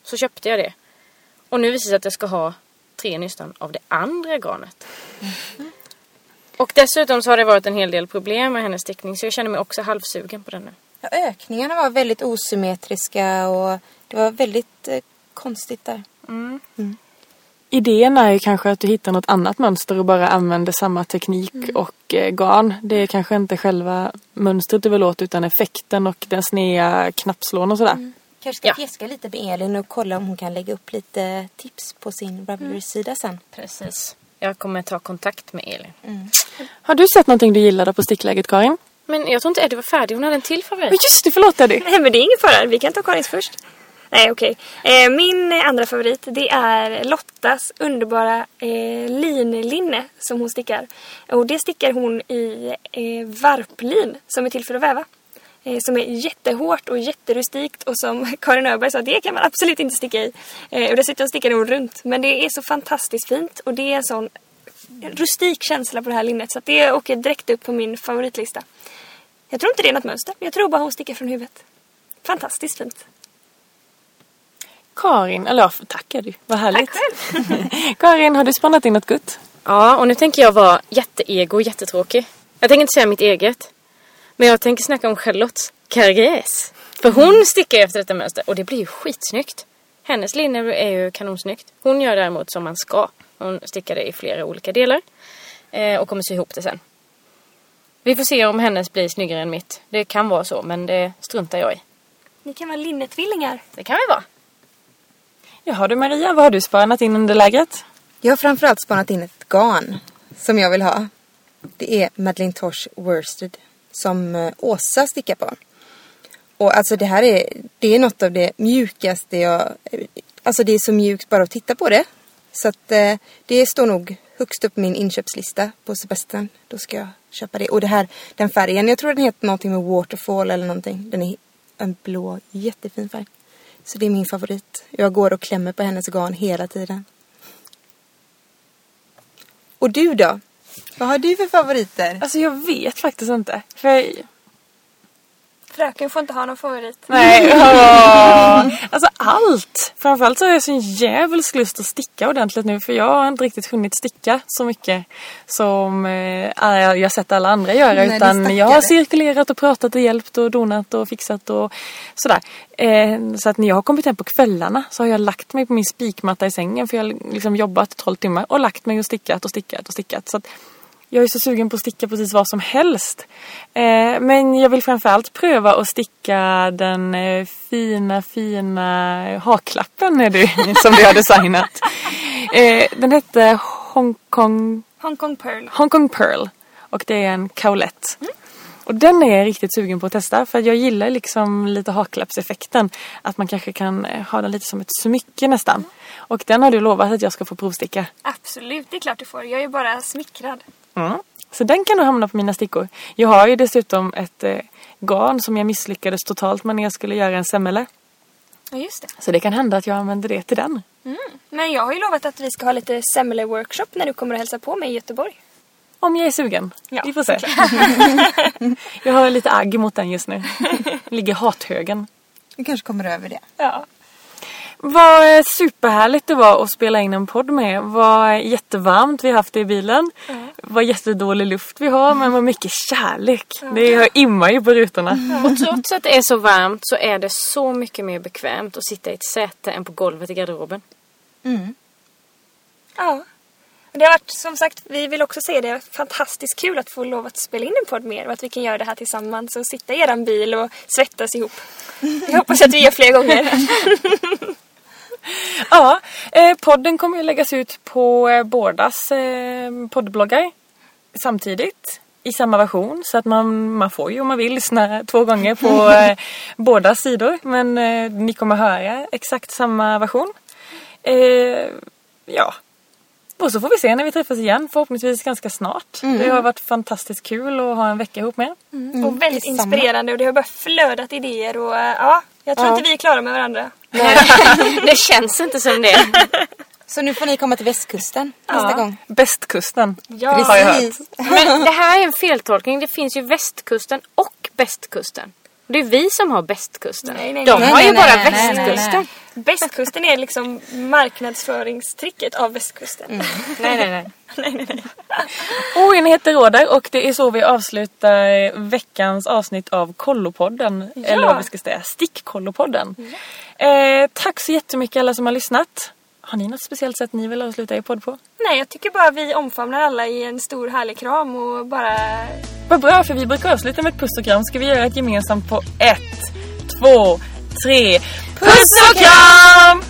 så köpte jag det. Och nu visar det sig att jag ska ha tre nystan av det andra garnet. Och dessutom så har det varit en hel del problem med hennes stickning. Så jag känner mig också halvsugen på den nu. Ja, ökningarna var väldigt osymmetriska och det var väldigt eh, konstigt där. Idén är ju kanske att du hittar något annat mönster och bara använder samma teknik och eh, garn. Det är kanske inte själva mönstret du vill åt utan effekten och den sneda knappslån och sådär. Kanske ska Ja. fjäska lite med Elin och kolla om hon kan lägga upp lite tips på sin Ravelry-sida sen. Precis. Jag kommer ta kontakt med Elin. Har du sett någonting du gillade på stickläget Karin? Men jag tror inte Eddie var färdig. Hon hade en till Men favorit. just det, förlåt Eddie. Nej men det är ingen fara, vi kan ta Karins först. Nej okej. Eh, min andra favorit det är Lottas underbara eh, linlinne som hon stickar. Och det stickar hon i eh, varplin som är till för att väva. Eh, som är jättehårt och jätterustikt och som Karin Öberg sa, det kan man absolut inte sticka i. Eh, och dessutom stickar hon runt. Men det är så fantastiskt fint och det är en sån rustik känsla på det här linnet så att det åker direkt upp på min favoritlista. Jag tror inte det är något mönster, jag tror bara hon stickar från huvudet. Fantastiskt fint. Karin, eller ja, tack Eddie, vad härligt. Tack själv. Karin, har du spannat in något gott? Ja, och nu tänker jag vara jätteego och jättetråkig. Jag tänker inte säga mitt eget. Men jag tänker snacka om Charlottes Cargés. För hon stickar efter detta mönster och det blir ju skitsnyggt. Hennes linne är ju kanonsnyggt. Hon gör däremot som man ska. Hon stickar det i flera olika delar. Eh, och kommer sy ihop det sen. Vi får se om hennes blir snyggare än mitt. Det kan vara så, men det struntar jag i. Ni kan vara linnetvillingar. Det kan vi vara. Jaha du Maria, vad har du spanat in under lägret? Jag har framförallt spanat in ett garn som jag vill ha. Det är Madeleine Tosh Worsted som eh, Åsa stickar på. Och alltså det här är, det är något av det mjukaste jag... Eh, alltså det är så mjukt bara att titta på det. Så att eh, det står nog högst upp på min inköpslista på Sebastian. Då ska jag köpa det. Och det här, den färgen, jag tror den heter någonting med Waterfall eller någonting. Den är en blå, jättefin färg. Så det är min favorit. Jag går och klämmer på hennes garn hela tiden. Och du då? Vad har du för favoriter? Alltså jag vet faktiskt inte. För Fröken får inte ha någon favorit. Nej, åh. Alltså allt! Framförallt så har jag sån djävulsk lust att sticka ordentligt nu för jag har inte riktigt hunnit sticka så mycket som eh, jag har sett alla andra göra Nej, utan jag har cirkulerat och pratat och hjälpt och donat och fixat och sådär. Eh, så att när jag har kommit hem på kvällarna så har jag lagt mig på min spikmatta i sängen för jag har liksom jobbat 12 timmar och lagt mig och stickat och stickat och stickat. Så att jag är så sugen på att sticka precis vad som helst. Eh, men jag vill framförallt pröva att sticka den eh, fina, fina haklappen är det, som du har designat. Eh, den hette Hong Kong, Hong Kong Pearl. Hong Kong Pearl. Och det är en kaolett. Och den är jag riktigt sugen på att testa för jag gillar liksom lite haklappseffekten. Att man kanske kan ha den lite som ett smycke nästan. Och den har du lovat att jag ska få provsticka. Absolut, det är klart du får. Jag är bara smickrad. Mm. Så den kan nog hamna på mina stickor. Jag har ju dessutom ett eh, garn som jag misslyckades totalt med när jag skulle göra en semmele. Ja, just det. Så det kan hända att jag använder det till den. Men jag har ju lovat att vi ska ha lite semmele-workshop när du kommer och hälsa på mig i Göteborg. Om jag är sugen. Ja, Vi får se. jag har lite agg mot den just nu. Ligger hathögen. Vi kanske kommer över det. Ja. Vad superhärligt det var att spela in en podd med. Vad jättevarmt vi har haft det i bilen. Vad jättedålig luft vi har men vad mycket kärlek. Det immar ju på rutorna. Och trots att det är så varmt så är det så mycket mer bekvämt att sitta i ett säte än på golvet i garderoben. Mm. Ja. Det har varit som sagt, vi vill också se det fantastiskt kul att få lov att spela in en podd med er och att vi kan göra det här tillsammans och sitta i eran bil och svettas ihop. Jag hoppas att vi gör fler gånger. Ja, eh, podden kommer ju läggas ut på eh, bådas eh, poddbloggar samtidigt i samma version så att man, man får ju om man vill lyssna två gånger på eh, båda sidor men eh, ni kommer höra exakt samma version. Eh, ja. Och så får vi se när vi träffas igen förhoppningsvis ganska snart. Det har varit fantastiskt kul att ha en vecka ihop med. och väldigt detsamma. inspirerande och det har bara flödat idéer och eh, ja, jag tror Ja. inte vi är klara med varandra. det känns inte som det. Så nu får ni komma till västkusten nästa gång. Bästkusten Ja. har jag hört. Men det här är en feltolkning. Det finns ju västkusten och bästkusten. Det är vi som har bästkusten. Nej, nej, De nej. har ju Nej, bara nej, nej, nej, västkusten. Västkusten är liksom marknadsföringstricket av västkusten. Nej, nej, nej. Oenigheter råder och det är så vi avslutar veckans avsnitt av Kollopodden. Eller vad vi ska säga, Stickkollopodden. Eh, tack så jättemycket alla som har lyssnat. Har ni något speciellt sätt ni vill avsluta er podd på? Nej, jag tycker bara vi omfamnar alla i en stor härlig kram och bara... Vad bra för vi brukar avsluta med ett puss och kram. Ska vi göra ett gemensamt på ett, två, tre. Puss och kram!